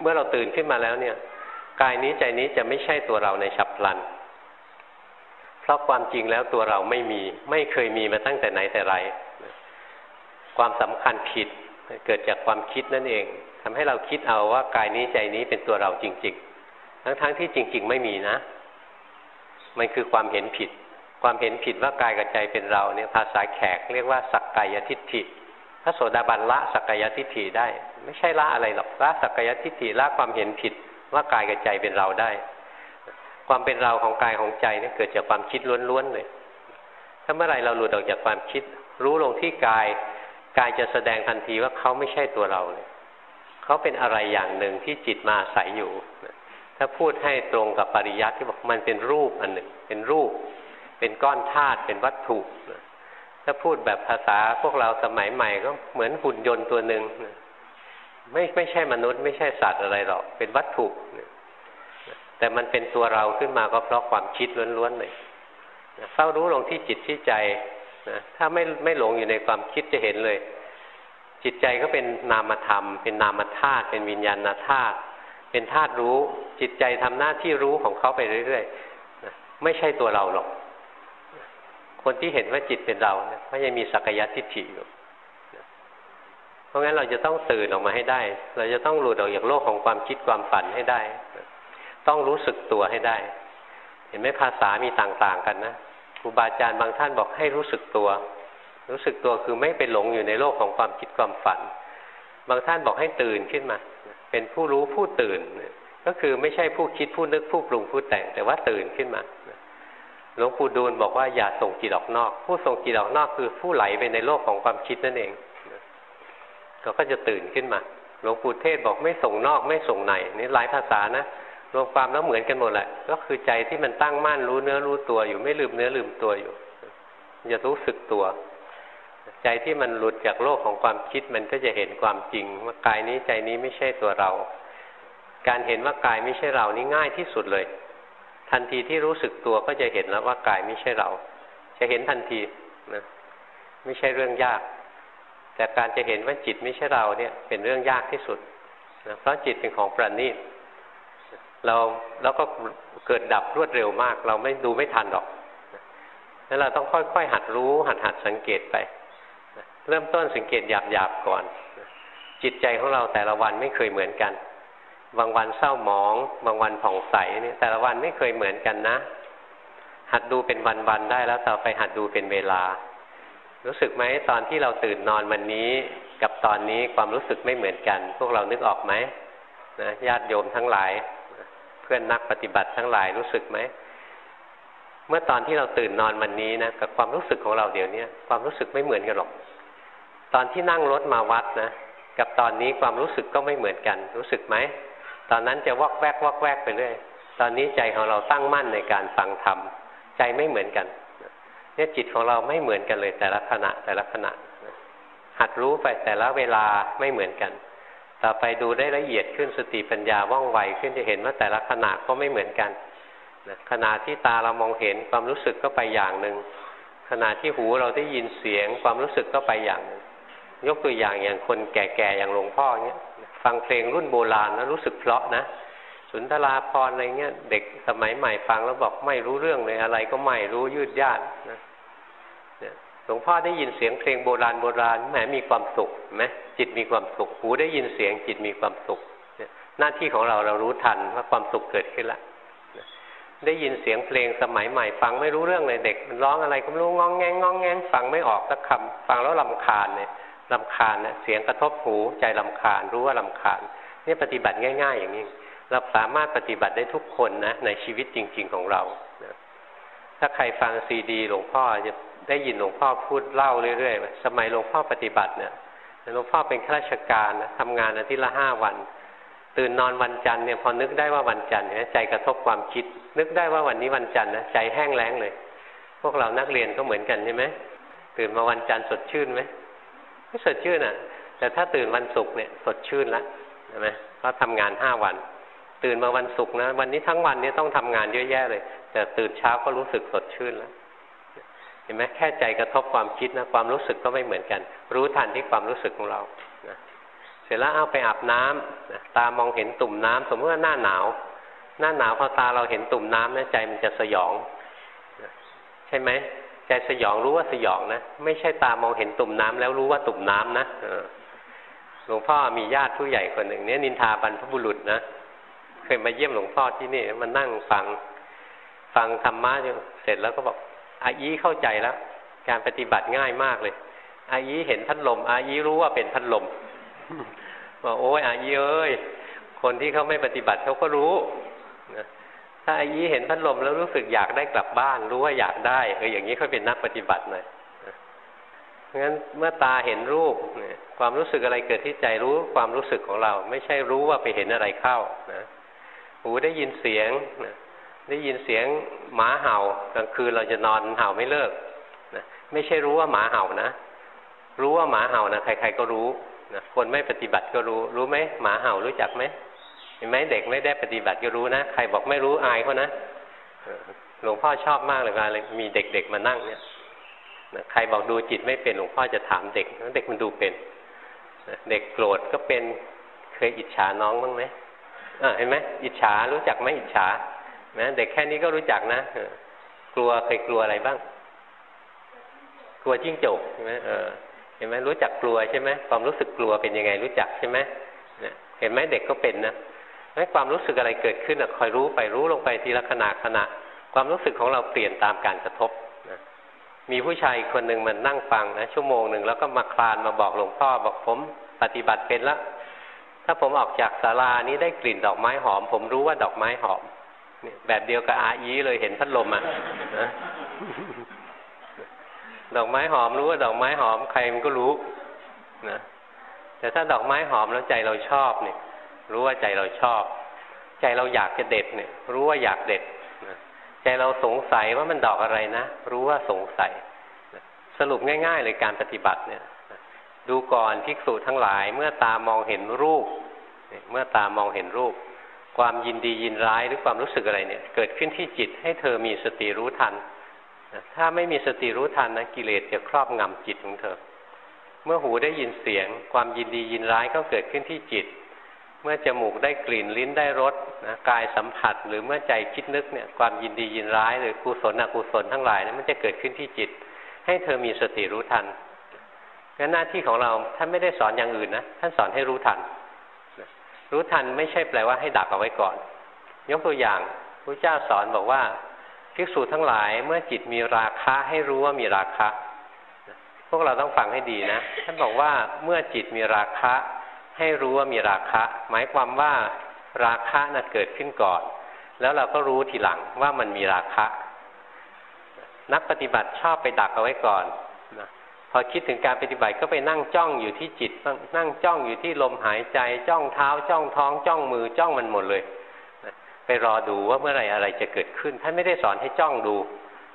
เมื่อเราตื่นขึ้นมาแล้วเนี่ย กายนี้ใจนี้จะไม่ใช่ตัวเราในฉับพลัน เพราะความจริงแล้วตัวเราไม่มี ไม่เคยมีมาตั้งแต่ไหนแต่ไร ความสำคัญผิดเกิดจากความคิดนั่นเองทำให้เราคิดเอาว่ากายนี้ใจนี้เป็นตัวเราจริง ๆ ทั้งๆทที่จริง ๆ ไม่มีนะ มันคือความเห็นผิด ความเห็นผิดว่ากายกับใจเป็นเราเนี่ยภาษาแขกเรียกว่าสักกายทิฏฐิพระโสดาบันละสักกายทิฏฐิได้ ไม่ใช่ละอะไรหรอกละสักกายทิฏฐิละความเห็นผิดว่ากายกับใจเป็นเราได้ ความเป็นเราของกายของใจนี่เกิดจากความคิดล้วนๆเลยถ้าเมื่อไรเราหลุดออกจากความคิด รู้ลงที่กายกายจะแสดงทันทีว่าเขาไม่ใช่ตัวเราเลยเขาเป็นอะไรอย่างหนึ่งที่จิตมาอาศัยอยู่ ถ้าพูดให้ตรงกับปริยัติที่บอกมันเป็นรูปอันหนึ่ง เป็นรูป เป็นก้อนธาตุเป็นวัตถุถ้าพูดแบบภาษาพวกเราสมัยใหม่ก็เหมือนหุ่นยนต์ตัวหนึ่งไม่ไม่ใช่มนุษย์ไม่ใช่สัตว์อะไรหรอกเป็นวัตถุแต่มันเป็นตัวเราขึ้นมาก็เพราะความคิดล้วนๆเลยเฝ้ารู้ลงที่จิตที่ใจนะถ้าไม่ไม่หลงอยู่ในความคิดจะเห็นเลย จิตใจก็เป็นนามธรรม เป็นนามธาตุเป็นวิญญาณธาตุ เป็นธาตุรู้ จิตใจทำหน้าที่รู้ของเขาไปเรื่อยๆไม่ใช่ตัวเราหรอก คนที่เห็นว่าจิตเป็นเราเนี่ยเขายังมีสักยทิฏฐิอยู่เพราะงั้นเราจะต้องตื่นออกมาให้ได้ เราจะต้องหลุดออกจากโลกของความคิดความฝันให้ได้ ต้องรู้สึกตัวให้ได้ เห็นไหมภาษามีต่างๆกันนะครูบาอาจารย์บางท่านบอกให้รู้สึกตัว รู้สึกตัวคือไม่ไปหลงอยู่ในโลกของความคิดความฝัน บางท่านบอกให้ตื่นขึ้นมา เป็นผู้รู้ผู้ตื่น ก็คือไม่ใช่ผู้คิดผู้นึกผู้ปรุงผู้แต่ง แต่ว่าตื่นขึ้นมาหลวงปู่ดูลบอกว่าอย่าส่งจิตออกนอก ผู้ส่งจิตออกนอกคือผู้ไหลไปในโลกของความคิดนั่นเองเขาก็จะตื่นขึ้นมา หลวงปู่เทศบอกไม่ส่งนอกไม่ส่งในนี่หลายภาษานะรวมความแล้วเหมือนกันหมดแหละ ก็คือใจที่มันตั้งมั่นรู้เนื้อรู้ตัวอยู่ไม่ลืมเนื้อลืมตัวอยู่จะรู้สึกตัว ใจที่มันหลุดจากโลกของความคิดมันก็จะเห็นความจริง ว่ากายนี้ใจนี้ไม่ใช่ตัวเรา การเห็นว่ากายไม่ใช่เรานี่ง่ายที่สุดเลย ทันทีที่รู้สึกตัวก็จะเห็นแล้วว่ากายไม่ใช่เรา จะเห็นทันทีนะไม่ใช่เรื่องยาก แต่การจะเห็นว่าจิตไม่ใช่เราเนี่ย เป็นเรื่องยากที่สุดนะเพราะจิตเป็นของประณีตเราแล้วก็เกิดดับรวดเร็วมาก เราไม่ดูไม่ทันหรอกแล้วเราต้องค่อยๆ หัดรู้หัดหัดสังเกตไป เริ่มต้นสังเกตหยาบๆก่อน จิตใจของเราแต่ละวันไม่เคยเหมือนกัน บางวันเศร้าหมอง บางวันผ่องใสนี่แต่ละวันไม่เคยเหมือนกันนะ หัดดูเป็นวันๆได้แล้วต่อไปหัดดูเป็นเวลา รู้สึกไหมตอนที่เราตื่นนอนวันนี้ กับตอนนี้ความรู้สึกไม่เหมือนกัน พวกเรานึกออกไหมนะญาติโยมทั้งหลาย เพื่อนนักปฏิบัติทั้งหลายรู้สึกไหมเมื่อตอนที่เราตื่นนอนวันนี้นะกับความรู้สึกของเราเดี๋ยวนี้ความรู้สึกไม่เหมือนกันหรอก ตอนที่นั่งรถมาวัดนะ กับตอนนี้ความรู้สึกก็ไม่เหมือนกัน รู้สึกไหม ตอนนั้นจะวอกแวกวอกแวกไปเรื่อยตอนนี้ใจของเราตั้งมั่นในการฟังธรรมใจไม่เหมือนกันเนี่ยจิตของเราไม่เหมือนกันเลย แต่ละขณะแต่ละขณะ หัดรู้ไปแต่ละเวลาไม่เหมือนกัน ต่อไปดูได้ละเอียดขึ้นสติปัญญาว่องไวขึ้นจะเห็นว่าแต่ละขณะก็ไม่เหมือนกันขณะที่ตาเรามองเห็นความรู้สึกก็ไปอย่างหนึ่งขณะที่หูเราได้ยินเสียง ความรู้สึกก็ไปอย่างหนึ่ง ยกตัวอย่างอย่างคนแก่ๆอย่างหลวงพ่อเนี้ยฟังเพลงรุ่นโบราณแล้วรู้สึกเพราะนะสุนทราพรอะไรเงี้ยเด็กสมัยใหม่ฟังแล้วบอกไม่รู้เรื่องเลยอะไรก็ไม่รู้ยืดยาดนะหลวงพ่อได้ยินเสียงเพลงโบราณโบราณแหมมีความสุขไหมจิตมีความสุขหูได้ยินเสียงจิตมีความสุขหน้าที่ของเราเรารู้ทันว่าความสุขเกิดขึ้นล้วได้ยินเสียงเพลงสมัยใหม่ ฟังไม่รู้เรื่องเลยเด็ก มันร้องอะไรก็ไม่รู้งองแงงงองแงงฟังไม่ออกสักคำฟังแล้วลำคาญเนี่ย ลำคาญเนี่ยเสียงกระทบหูใจลำคาญรู้ว่าลำคาญนี่ปฏิบัติง่าย ๆ อย่างนี้ เราสามารถปฏิบัติได้ทุกคนนะในชีวิตจริง ๆของเราถ้าใครฟังซีดีหลวงพ่อจะได้ยินหลวงพ่อพูดเล่าเรื่อยๆ สมัยหลวงพ่อปฏิบัติเนี่ยหลวงพ่อเป็นข้าราชการนะทำงานอาทิตย์ละห้าวัน ตื่นนอนวันจันทร์เนี่ยพอนึกได้ว่าวันจันทร์เนี่ยใจกระทบความคิด นึกได้ว่าวันนี้วันจันทร์นะใจแห้งแล้งเลย พวกเรานักเรียนก็เหมือนกันใช่ไหมตื่นมาวันจันทร์สดชื่นไหม ไม่สดชื่นอะ แต่ถ้าตื่นวันศุกร์เนี่ยสดชื่นละใช่ไหมเพราะทำงานห้าวัน ตื่นมาวันศุกร์นะ วันนี้ทั้งวันนี้ต้องทำงานเยอะแยะเลย แต่ตื่นเช้าก็รู้สึกสดชื่นแล้วเห็นไหมแค่ใจกระทบความคิดนะความรู้สึกก็ไม่เหมือนกัน รู้ทันที่ความรู้สึกของเรานะเสร็จแล้วเอาไปอาบน้ำนะตามองเห็นตุ่มน้ำสมมติว่าหน้าหนาว หน้าหนาวพอตาเราเห็นตุ่มน้ำนะใจมันจะสยอง ใช่ไหม ใจสยองรู้ว่าสยองนะ ไม่ใช่ตามองเห็นตุ่มน้ำแล้วรู้ว่าตุ่มน้ำนะหลวงพ่อมีญาติผู้ใหญ่คนหนึ่งเนี่ยนินทาบรรพบุรุษนะเคยมาเยี่ยมหลวงพ่อที่นี่มานั่งฟังฟังธรรมะอยู่เสร็จแล้วก็บอกอายีเข้าใจแล้ว การปฏิบัติง่ายมากเลย อายีเห็นพัดลม อายีรู้ว่าเป็นพัดลมบอกโอ้ยอายีเอ้ยคนที่เขาไม่ปฏิบัติเขาก็รู้ ถ้าอายีเห็นพัดลมแล้วรู้สึกอยากได้กลับบ้าน รู้ว่าอยากได้เอออย่างนี้เขาเป็นนักปฏิบัติหน่อยเพราะงั้นเมื่อตาเห็นรูปความรู้สึกอะไรเกิดที่ใจรู้ความรู้สึกของเรา ไม่ใช่รู้ว่าไปเห็นอะไรเข้านะหูได้ยินเสียงนะได้ยินเสียงหมาเห่ากลางคืนเราจะนอนเห่าไม่เลิกนะไม่ใช่รู้ว่าหมาเห่านะ รู้ว่าหมาเห่านะใคร ๆก็รู้นะคนไม่ปฏิบัติก็รู้ รู้ไหมหมาเห่ารู้จักไหม ห็นไหมเด็กไม่ได้ปฏิบัติก็รู้นะ ใครบอกไม่รู้อายเขานะหลวงพ่อชอบมากเลยเวลามีเด็กๆมานั่งเนี่ยใครบอกดูจิตไม่เป็นหลวงพ่อจะถามเด็กเด็กมันดูเป็นเด็กโกรธก็เป็นเคยอิจฉาน้องบ้างไหมเห็นไหมอิจฉารู้จักไหมอิจฉานะเด็กแค่นี้ก็รู้จักนะกลัวเคยกลัวอะไรบ้าง กลัวจิ้งจกใช่ไหมเออเห็นไหมรู้จักกลัวใช่ไหมความรู้สึกกลัวเป็นยังไงรู้จักใช่ไหมเห็นไหมเด็กก็เป็นนะ ให้ความรู้สึกอะไรเกิดขึ้นคอยรู้ไปรู้ลงไปทีละขณะขณะ ความรู้สึกของเราเปลี่ยนตามการกระทบนะมีผู้ชายคนหนึ่งมันนั่งฟังนะชั่วโมงหนึ่งแล้วก็มาคลานมาบอกหลวงพ่อบอกผมปฏิบัติเป็นแล้วถ้าผมออกจากศาลานี้ได้กลิ่นดอกไม้หอม ผมรู้ว่าดอกไม้หอมแบบเดียวกับอายีเลยเห็นพัดลมอะดอกไม้หอมรู้ว่าดอกไม้หอมใครมันก็รู้นะแต่ถ้าดอกไม้หอมแล้วใจเราชอบเนี่ย รู้ว่าใจเราชอบ ใจเราอยากจะเด็ดเนี่ย รู้ว่าอยากเด็ดใจเราสงสัยว่ามันดอกอะไรนะ รู้ว่าสงสัย สรุปง่าย ๆ เลยการปฏิบัติเนี่ย ดูก่อนภิกษุทั้งหลาย เมื่อตามองเห็นรูป เมื่อตามองเห็นรูป ความยินดียินร้ายหรือความรู้สึกอะไรเนี่ย เกิดขึ้นที่จิตให้เธอมีสติรู้ทัน ถ้าไม่มีสติรู้ทันนะกิเลสจะครอบงำจิตของเธอ เมื่อหูได้ยินเสียง ความยินดียินร้ายก็เกิดขึ้นที่จิต เมื่อจมูกได้กลิ่นลิ้นได้รสนะกายสัมผัส หรือเมื่อใจคิดนึกเนี่ยความยินดียินร้าย หรือกุศลอกุศลทั้งหลายนะมันจะเกิดขึ้นที่จิต ให้เธอมีสติรู้ทันงั้นหน้าที่ของเราท่านไม่ได้สอนอย่างอื่นนะท่านสอนให้รู้ทัน รู้ทันไม่ใช่แปลว่าให้ดักเอาไว้ก่อน ยกตัวอย่างพระเจ้าสอนบอกว่าภิกษุทั้งหลายเมื่อจิตมีราคะให้รู้ว่ามีราคะ พวกเราต้องฟังให้ดีนะท่านบอกว่าเมื่อจิตมีราคะ ให้รู้ว่ามีราคะ หมายความว่าราคะนะ่ะเกิดขึ้นก่อน แล้วเราก็รู้ทีหลังว่ามันมีราคะ นักปฏิบัติชอบไปดักเอาไว้ก่อนนะพอคิดถึงการปฏิบัติก็ไปนั่งจ้องอยู่ที่จิตนั่งจ้องอยู่ที่ลมหายใจ จ้องเท้า จ้องท้อง จ้องมือ จ้องมันหมดเลยไปรอดูว่าเมื่อไหร่อะไรจะเกิดขึ้น ท่านไม่ได้สอนให้จ้องดู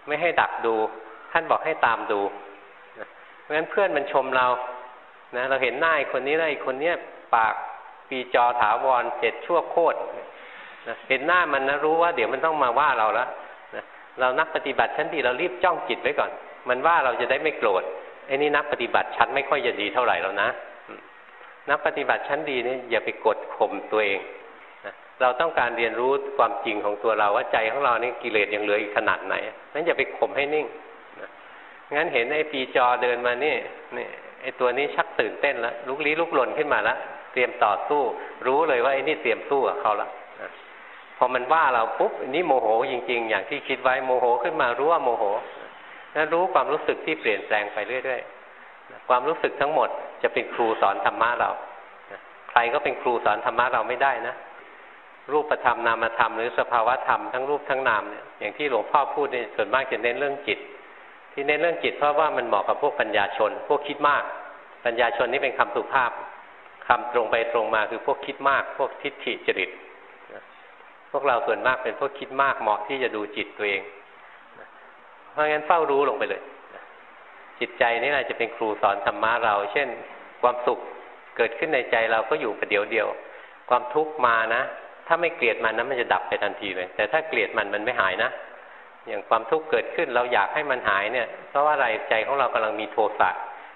ไม่ให้ดักดู ท่านบอกให้ตามดูเพราะฉะนั้นเพื่อนมันชมเรา นะเราเห็นหน้าคนนี้แล้วไอ้คนเนี้ยปากปีจอถาวรเจ็ดชั่วโคตรนะเห็นหน้ามันนะรู้ว่า เดี๋ยวมันต้องมาว่าเราแล้วนะเรานักปฏิบัติชั้นดีเรารีบจ้องจิตไว้ก่อน มันว่าเราจะได้ไม่โกรธไอ้นี่นักปฏิบัติชั้นไม่ค่อยจะดีเท่าไหร่แล้วนะนักปฏิบัติชั้นดีเนี่ยอย่าไปกดข่มตัวเองนะเราต้องการเรียนรู้ความจริงของตัวเราว่าใจของเรานี่กิเลสยังเหลืออีกขนาดไหนนั้นอย่าไปข่มให้นิ่งนะงั้นเห็นไอ้ปีจอเดินมานี่นี่ ไอ้ตัวนี้ชักตื่นเต้นแล้วลุกลี้ลุกลนขึ้นมาแล้วเตรียมต่อสู้ รู้เลยว่าไอ้นี่เตรียมสู้กับเขาละพอมันว่าเราปุ๊บนี่โมโหจริง ๆ อย่างที่คิดไว้โมโหขึ้นมารู้ว่าโมโหนั้นรู้ความรู้สึกที่เปลี่ยนแปลงไปเรื่อยๆความรู้สึกทั้งหมดจะเป็นครูสอนธรรมะเราใครก็เป็นครูสอนธรรมะเราไม่ได้นะรูปธรรมนามธรรมหรือสภาวธรรมทั้งรูปทั้งนามเนี่ยอย่างที่หลวงพ่อพูดเนี่ยส่วนมากจะเน้นเรื่องจิต ที่เน้นเรื่องจิตเพราะว่ามันเหมาะกับพวกปัญญาชน พวกคิดมาก ปัญญาชนนี่เป็นคำสุภาพคำตรงไปตรงมาคือพวกคิดมาก พวกทิฏฐิจริตพวกเราส่วนมากเป็นพวกคิดมากเหมาะที่จะดูจิตตัวเอง เพราะงั้นเฝ้ารู้ลงไปเลย จิตใจนี่แหละจะเป็นครูสอนธรรมะเรา เช่น ความสุขเกิดขึ้นในใจเราก็อยู่ประเดี๋ยวเดียว ความทุกข์มานะ ถ้าไม่เกลียดมันนั้นมันจะดับไปทันทีเลย แต่ถ้าเกลียดมันมันไม่หายนะ อย่างความทุกข์เกิดขึ้นเราอยากให้มันหายเนี่ย เพราะว่าอะไรใจของเรากำลังมีโทสะ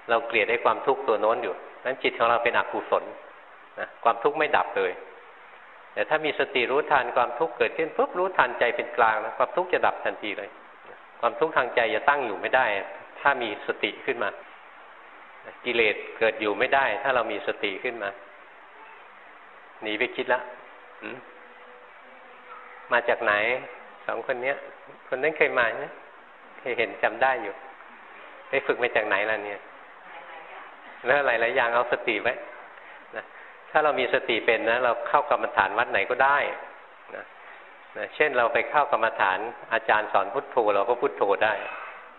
เราเกลียดไอ้ความทุกข์ตัวโน้นอยู่นั้นจิตของเราเป็นอกุศลนะความทุกข์ไม่ดับเลย แต่ถ้ามีสติรู้ทันความทุกข์เกิดขึ้นปุ๊บรู้ทันใจเป็นกลางนะความทุกข์จะดับทันทีเลย ความทุกข์ทางใจจะตั้งอยู่ไม่ได้ ถ้ามีสติขึ้นมา กิเลสเกิดอยู่ไม่ได้ ถ้าเรามีสติขึ้นมาหนีไปคิดละมาจากไหนสองคนเนี้ย คนนั้นเคยมาไหมเคยเห็นจำได้อยู่ไปฝึกมาจากไหนล่ะเนี่ยแล้วหลายๆอย่างเอาสติไว้นะถ้าเรามีสติเป็นนะ เราเข้ากรรมฐานวัดไหนก็ได้นะนะเช่นเราไปเข้ากรรมฐานอาจารย์สอนพุทโธเราก็พุทโธได้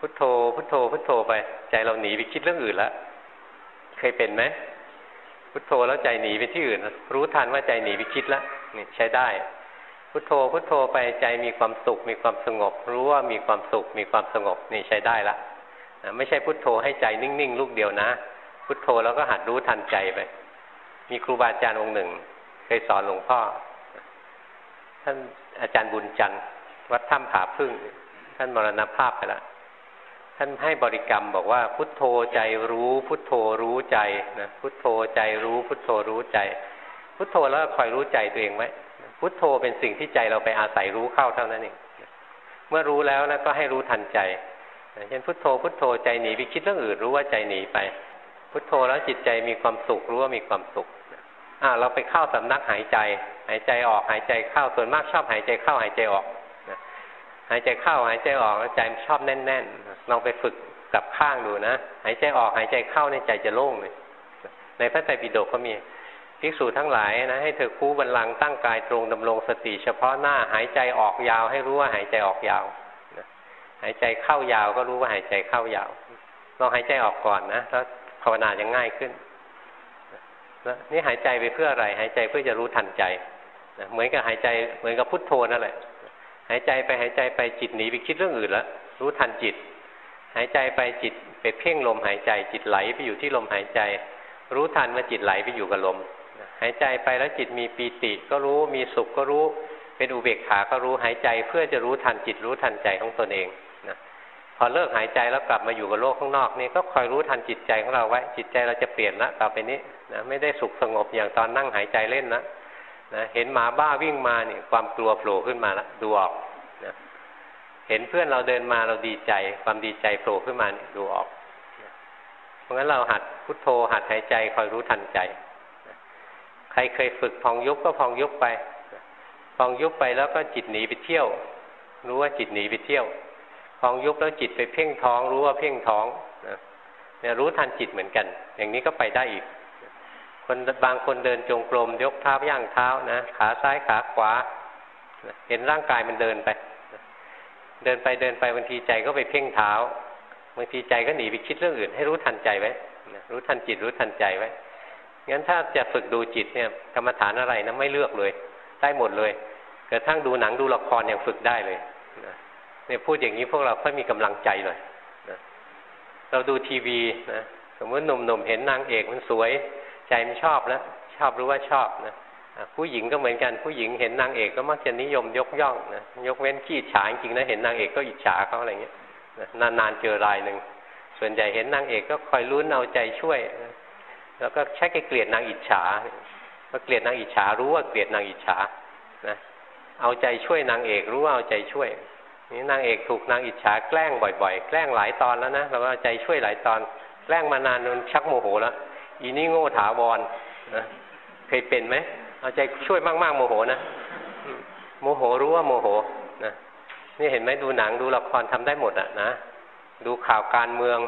พุทโธ พุทโธ พุทโธไป ใจเราหนีไปคิดเรื่องอื่นล้วเคยเป็นไหมพุทโธแล้วใจหนีไปที่อื่น รู้ทันว่าใจหนีไปคิดแล้วนี่ใช้ได้ พุทโธพุทโธไปใจมีความสุข มีความสงบ รู้ว่ามีความสุข มีความสงบนี่ใช้ได้ละไม่ใช่พุทโธให้ใจนิ่งๆ ลูกเดียวนะ พุทโธแล้วก็หัดรู้ทันใจไป มีครูบาอาจารย์องค์หนึ่ง เคยสอนหลวงพ่อ ท่านอาจารย์บุญจันทร์วัดถ้ำผาพึ่ง ท่านมรณภาพไปแล้วท่านให้บริกรรมบอกว่า พุทโธใจรู้ พุทโธรู้ใจนะพุทโธใจรู้ พุทโธรู้ใจ พุทโธแล้วคอยรู้ใจตัวเองไว้ พุทโธเป็นสิ่งที่ใจเราไปอาศัยรู้เข้าเท่านั้นเองเมื่อรู้แล้วแล้วก็ให้รู้ทันใจเช่นพุทโธพุทโธใจหนีไปคิดเรื่องอื่นรู้ว่าใจหนีไป พุทโธแล้วจิตใจมีความสุขรู้ว่ามีความสุขอ่าเราไปเข้าสำนักหายใจ หายใจออกหายใจเข้าส่วนมากชอบหายใจเข้าหายใจออกหายใจเข้าหายใจออกใจชอบแน่นๆลองไปฝึกกับข้างดูนะ หายใจออกหายใจเข้าในใจจะโล่งเลยในพระไตรปิฎกก็มี ภิกษุทั้งหลายนะให้เธอคู่บันลังตั้งกายตรงดำรงสติ เฉพาะหน้าหายใจออกยาว ให้รู้ว่าหายใจออกยาวหายใจเข้ายาวก็รู้ว่าหายใจเข้ายาวลองหายใจออกก่อนนะแล้วภาวนาจะง่ายขึ้นนี่หายใจไปเพื่ออะไร หายใจเพื่อจะรู้ทันใจเหมือนกับหายใจเหมือนกับพุทโธนั่นแหละ หายใจไปหายใจไปจิตหนีไปคิดเรื่องอื่นแล้วรู้ทันจิต หายใจไปจิตไปเพ่งลมหายใจ จิตไหลไปอยู่ที่ลมหายใจ รู้ทันว่าจิตไหลไปอยู่กับลมายใจไปแล้วจิตมีปีติก็รู้มีสุขก็รู้ เป็นอุเบกขาก็รู้หายใจเพื่อจะรู้ทันจิตรู้ทันใจของตนเองนะพอเลิกหายใจแล้วกลับมาอยู่กับโลกข้างนอกนี่ก็คอยรู้ทันจิตใจของเราไว้ จิตใจเราจะเปลี่ยนละต่อไปนี้นะไม่ได้สุขสงบอย่างตอนนั่งหายใจเล่นนะนะเห็นหมาบ้าวิ่งมาเนี่ยความกลัวโผล่ขึ้นมาละดูออกนะเห็นเพื่อนเราเดินมาเราดีใจ ความดีใจโผล่ขึ้นมาดูออก เพราะงั้นเราหัดพุทโธหัดหายใจคอยรู้ทันใจ ใครเคยฝึกพองยุบก็พองยุบไป พองยุบไปแล้วก็จิตหนีไปเที่ยว รู้ว่าจิตหนีไปเที่ยว พองยุบแล้วจิตไปเพ่งท้อง รู้ว่าเพ่งท้องเนี่ยรู้ทันจิตเหมือนกัน อย่างนี้ก็ไปได้อีก คนบางคนเดินจงกรมยกเท้าย่างเท้านะขาซ้ายขาขวาเห็นร่างกายมันเดินไป เดินไปเดินไปบางทีใจก็ไปเพ่งเท้าบางทีใจก็หนีไปคิดเรื่องอื่น ให้รู้ทันใจไว้รู้ทันจิตรู้ทันใจไว้ งั้นถ้าจะฝึกดูจิตเนี่ยกรรมฐานอะไรนะไม่เลือกเลย ได้หมดเลยกระทั่งดูหนังดูละครยังฝึกได้เลยเนี่ยพูดอย่างนี้พวกเราค่อยมีกำลังใจหน่อยเราดูทีวีนะสมมติหนุ่มๆเห็นนางเอกมันสวย ใจมันชอบแล้วชอบรู้ว่าชอบนะผู้หญิงก็เหมือนกันผู้หญิงเห็นนางเอกก็มักจะนิยมยกย่องนะยกเว้นขี้ฉาจริงนะเห็นนางเอกก็อิจฉาเขาอะไรเงี้ยนานๆเจอรายหนึ่งส่วนใหญ่เห็นนางเอกก็คอยลุ้นเอาใจช่วย แล้วก็ใช้เกลียดนางอิจฉาก็เกลียดนางอิจฉารู้ว่าเกลียดนางอิจฉานะเอาใจช่วยนางเอกรู้ว่าเอาใจช่วยนี่นางเอกถูกนางอิจฉาแกล้งบ่อยๆ แกล้งหลายตอนแล้วนะเราก็ใจช่วยหลายตอน แกล้งมานานจนชักโมโหแล้วอีนี่โง่ถาวรนะเคยเป็นไหมเอาใจช่วยมากๆโมโหนะโมโหรู้ว่าโมโหนะนี่เห็นไหมดูหนังดูละครทำได้หมดอะนะดูข่าวการเมือง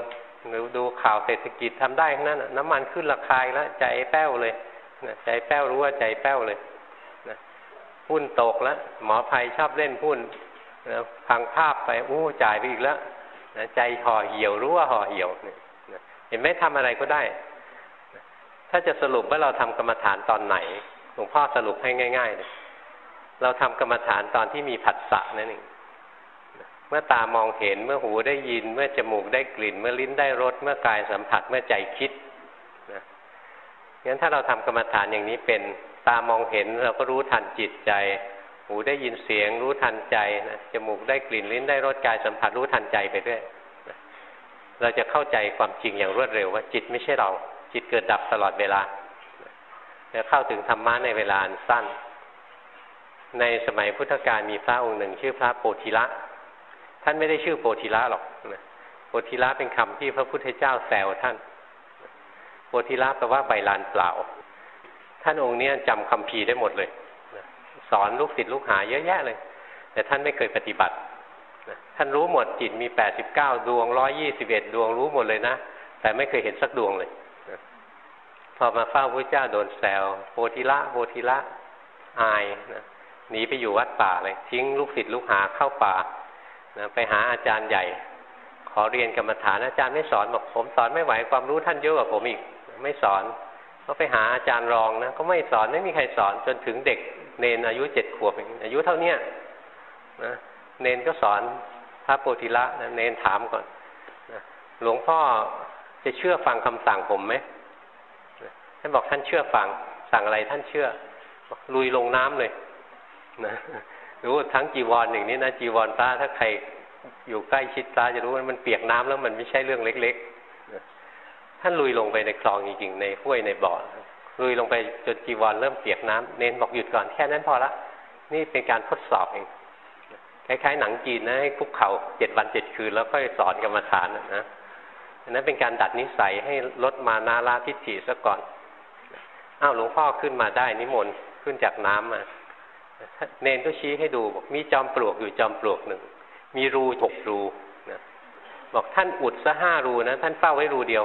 หรือดูข่าวเศรษฐกิจทำได้ทั้งนั้นน้ำมันขึ้นราคาแล้วใจแป้วเลยนะใจแป้วรู้ว่าใจแป้วเลยนะหุ้นตกแล้วหมอภัยชอบเล่นหุ้นนะพังภาพไปโอ้จ่ายไปอีกแล้วนะใจห่อเหี่ยวรู้ว่าห่อเหี่ยวเนี่ยเห็นไหมทำอะไรก็ได้ ถ้าจะสรุปว่าเราทำกรรมฐานตอนไหนหลวงพ่อสรุปให้ง่าย ๆเลยเราทำกรรมฐานตอนที่มีผัสสะนั่นเอง เมื่อตามองเห็นเมื่อหูได้ยิน เมื่อจมูกได้กลิ่น เมื่อลิ้นได้รสเมื่อกายสัมผัสเมื่อใจคิดนะงั้นถ้าเราทำกรรมฐานอย่างนี้เป็นตามองเห็นเราก็รู้ทันจิตใจ หูได้ยินเสียง รู้ทันใจนะจมูกได้กลิ่นลิ้นได้รสกายสัมผัสรู้ทันใจไปด้วยเราจะเข้าใจความจริงอย่างรวดเร็วว่าจิตไม่ใช่เรา จิตเกิดดับตลอดเวลาจะเข้าถึงธรรมะในเวลาสั้น ในสมัยพุทธกาลมีพระองค์หนึ่ง ชื่อพระโพธิละ ท่านไม่ได้ชื่อโพธิละหรอกนะโพธิละเป็นคำที่พระพุทธเจ้าแซวท่าน โพธิละแปลว่าใบลานเปล่า ท่านองค์นี้จำคำพีได้หมดเลยสอนลูกศิษย์ลูกหาเยอะแยะเลย แต่ท่านไม่เคยปฏิบัติท่านรู้หมดจิตมีแปดสิบเก้าดวงร้อยี่สิบเอ็ดดวงรู้หมดเลยนะ แต่ไม่เคยเห็นสักดวงเลย พอมาเฝ้าพระเจ้าโดนแซวโพธิละโพธิละอายนะหนีไปอยู่วัดป่าเลย ทิ้งลูกศิษย์ลูกหาเข้าป่า นะไปหาอาจารย์ใหญ่ ขอเรียนกรรมฐานอาจารย์ไม่สอนบอกผมสอนไม่ไหวความรู้ท่านเยอะกว่าผมอีก ไม่สอนก็ไปหาอาจารย์รองนะก็ไม่สอนไม่มีใครสอนจนถึงเด็กเนนอายุเจ็ดขวบอายุเท่าเนี้ยนะเนนก็สอนพระโพธิละนะเนนถามก่อนนะหลวงพ่อจะเชื่อฟังคำสั่งผมไหมท่านบอกท่านเชื่อฟังสั่งอะไรท่านเชื่อลุยลงน้ำเลยนะ รู้ทั้งจีวรอย่างนี้นะจีวรพระถ้าใครอยู่ใกล้ชิดพระจะรู้ว่ามันเปียกน้ำแล้วมันไม่ใช่เรื่องเล็กๆท่านลุยลงไปในคลองจริงๆในห้วยในบ่อลุยลงไปจนจีวรเริ่มเปียกน้ำเน้นบอกหยุดก่อนแค่นั้นพอละนี่เป็นการทดสอบเองคล้ายๆหนังจีนนะให้คุกเข่าเจ็ดวันเจ็ดคืนแล้วค่อยสอนกรรมฐานนะอันนั้นเป็นการดัดนิสัยให้ลดมานาลาทิฏฐิซะก่อนอ้าวหลวงพ่อขึ้นมาได้นิมนต์ขึ้นจากน้ำมา เนนก็ชี้ให้ดูบอกมีจอมปลวกอยู่จอมปลวกหนึ่ง มีรูหกรูนะบอกท่านอุดซะห้ารูนะท่านเฝ้าไว้รูเดียว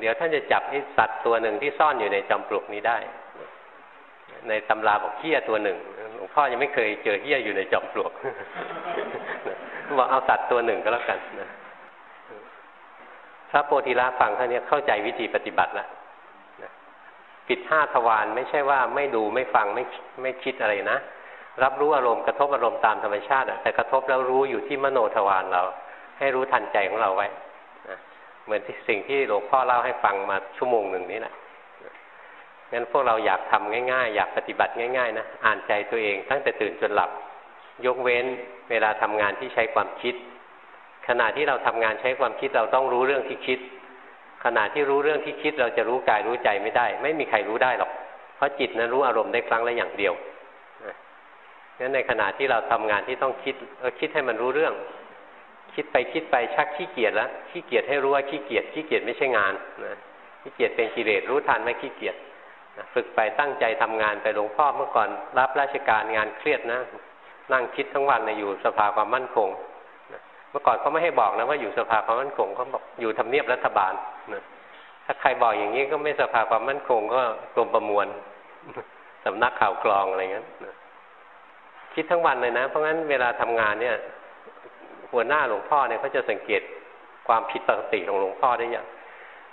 เดี๋ยวท่านจะจับไอ้สัตว์ตัวหนึ่งที่ซ่อนอยู่ในจอมปลวกนี้ได้ ในตำราบอกเหี้ยตัวหนึ่งหลวงพ่อยังไม่เคยเจอเหี้ยอยู่ในจอมปลวกบอกเอาสัตว์ตัวหนึ่งก็แล้วกันนะพระโพธิละฟังท่านนี้เข้าใจวิธีปฏิบัติแล้ว ปิดห้าทวารไม่ใช่ว่าไม่ดูไม่ฟังไม่ไม่คิดอะไรนะรับรู้อารมณ์กระทบอารมณ์ตามธรรมชาติแต่กระทบแล้วรู้อยู่ที่มโนทวารเรา ให้รู้ทันใจของเราไว้เหมือนที่สิ่งที่หลวงพ่อเล่าให้ฟังมาชั่วโมงหนึ่งนี้แหละงั้นพวกเราอยากทำง่าย ๆ อยากปฏิบัติง่าย ๆ นะอ่านใจตัวเอง ตั้งแต่ตื่นจนหลับ ยกเว้นเวลาทำงานที่ใช้ความคิด ขณะที่เราทำงานใช้ความคิดเราต้องรู้เรื่องที่คิด ขณะที่รู้เรื่องที่คิดเราจะรู้กายรู้ใจไม่ได้ ไม่มีใครรู้ได้หรอก เพราะจิตนั้นรู้อารมณ์ได้ครั้งละอย่างเดียวงั้นในขณะที่เราทำงานที่ต้องคิดเออคิดให้มันรู้เรื่อง คิดไปคิดไปชักขี้เกียจแล้วขี้เกียจให้รู้ว่าขี้เกียจขี้เกียจไม่ใช่งานนะขี้เกียจเป็นกิเลสรู้ทันไม่ขี้เกียจฝึกไปตั้งใจทำงานไปหลวงพ่อเมื่อก่อน รับราชการงานเครียดนะ นั่งคิดทั้งวันในอยู่สภาความมั่นคง เมื่อก่อนเขาไม่ให้บอกนะว่าอยู่สภาความมั่นคงเขาบอกอยู่ทำเนียบรัฐบาลนะถ้าใครบอกอย่างนี้ก็ไม่สภาความมั่นคงก็กรมประมวลสำนักข่าวกรองอะไรเงี้ยนะคิดทั้งวันเลยนะ เพราะงั้นเวลาทำงานเนี่ย หัวหน้าหลวงพ่อเนี่ยเขาจะสังเกตความผิดปกติของหลวงพ่อได้อย่าง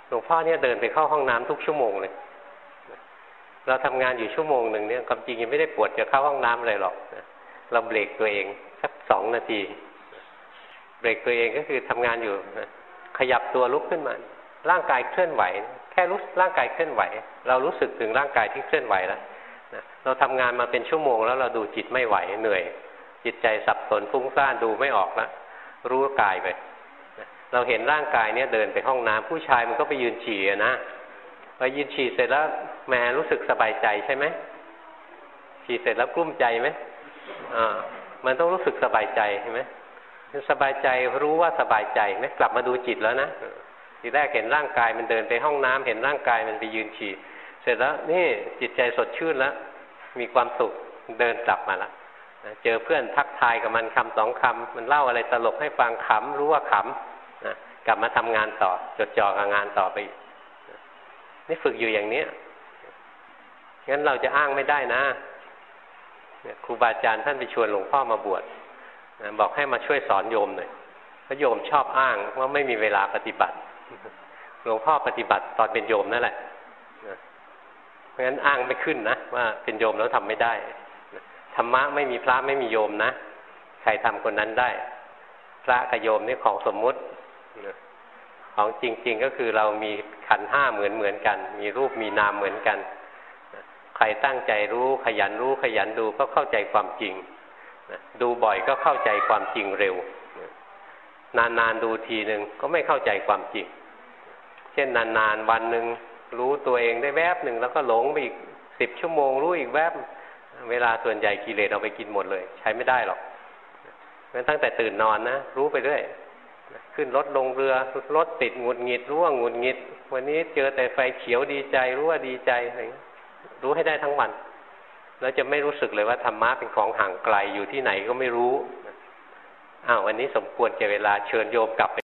หลวงพ่อเนี่ยเดินไปเข้าห้องน้ำทุกชั่วโมงเลยเราทำงานอยู่ชั่วโมงหนึ่งเนี่ยความจริงยังไม่ได้ปวดจะเข้าห้องน้ำอะไรหรอกเราเบรกตัวเองสักสองนาที เบรกตัวเองก็คือทำงานอยู่ ขยับตัวลุกขึ้นมา ร่างกายเคลื่อนไหว แค่รู้ร่างกายเคลื่อนไหว เรารู้สึกถึงร่างกายที่เคลื่อนไหวแล้วเราทำงานมาเป็นชั่วโมงแล้วเราดูจิตไม่ไหวเหนื่อย จิตใจสับสนฟุ้งซ่านดูไม่ออกแล้วรู้กายไปเราเห็นร่างกายเนี่ยเดินไปห้องน้ำผู้ชายมันก็ไปยืนฉี่นะไปยืนฉี่เสร็จแล้วแหมรู้สึกสบายใจใช่ไหมฉี่เสร็จแล้วกลุ้มใจไหมอ่ามันต้องรู้สึกสบายใจใช่ไหม สบายใจรู้ว่าสบายใจไหมกลับมาดูจิตแล้วนะทีแรกเห็นร่างกายมันเดินไปห้องน้ำเห็นร่างกายมันไปยืนฉี่เสร็จแล้วนี่จิตใจสดชื่นแล้ว มีความสุขเดินกลับมาแล้วเจอเพื่อนทักทายกับมันคำสองคำมันเล่าอะไรตลกให้ฟังขำรู้ว่าขำนะกลับมาทำงานต่อ จดจ่อกับงานต่อไปนี่ฝึกอยู่อย่างนี้งั้นเราจะอ้างไม่ได้นะครูบาอาจารย์ท่านไปชวนหลวงพ่อมาบวช บอกให้มาช่วยสอนโยมหน่อยพระโยมชอบอ้างว่าไม่มีเวลาปฏิบัติหลวงพ่อปฏิบัติตอนเป็นโยมนั่นแหละเพราะฉะนั้นอ้างไม่ขึ้นนะว่าเป็นโยมแล้วทำไม่ได้ธรรมะไม่มีพระไม่มีโยมนะใครทำคนนั้นได้ พระกับโยมนี่ของสมมุติของจริง ๆก็คือเรามีขันห้าเหมือนเหมือนกัน มีรูปมีนามเหมือนกัน ใครตั้งใจรู้ขยันรู้ขยันดูก็เข้าใจความจริง ดูบ่อยก็เข้าใจความจริงเร็ว นานๆดูทีหนึ่งก็ไม่เข้าใจความจริง เช่นนานๆวันหนึ่งรู้ตัวเองได้แวบหนึ่งแล้วก็หลงไปอีกสิบชั่วโมง รู้อีกแวบ เวลาส่วนใหญ่กิเลสเอาไปกินหมดเลย ใช้ไม่ได้หรอกเพั้นตั้งแต่ตื่นนอนนะ รู้ไปเรื่อยขึ้นรถลงเรือรถติดหงุดหงิดรู้ว่าหงุดหงิด วันนี้เจอแต่ไฟเขียวดีใจรู้ว่าดีใจอะไรรู้ให้ได้ทั้งวัน แล้วจะไม่รู้สึกเลยว่าธรรมะเป็นของห่างไกลอยู่ที่ไหนก็ไม่รู้อ้าววันนี้สมควรแก่เวลาเชิญโยมกลับไป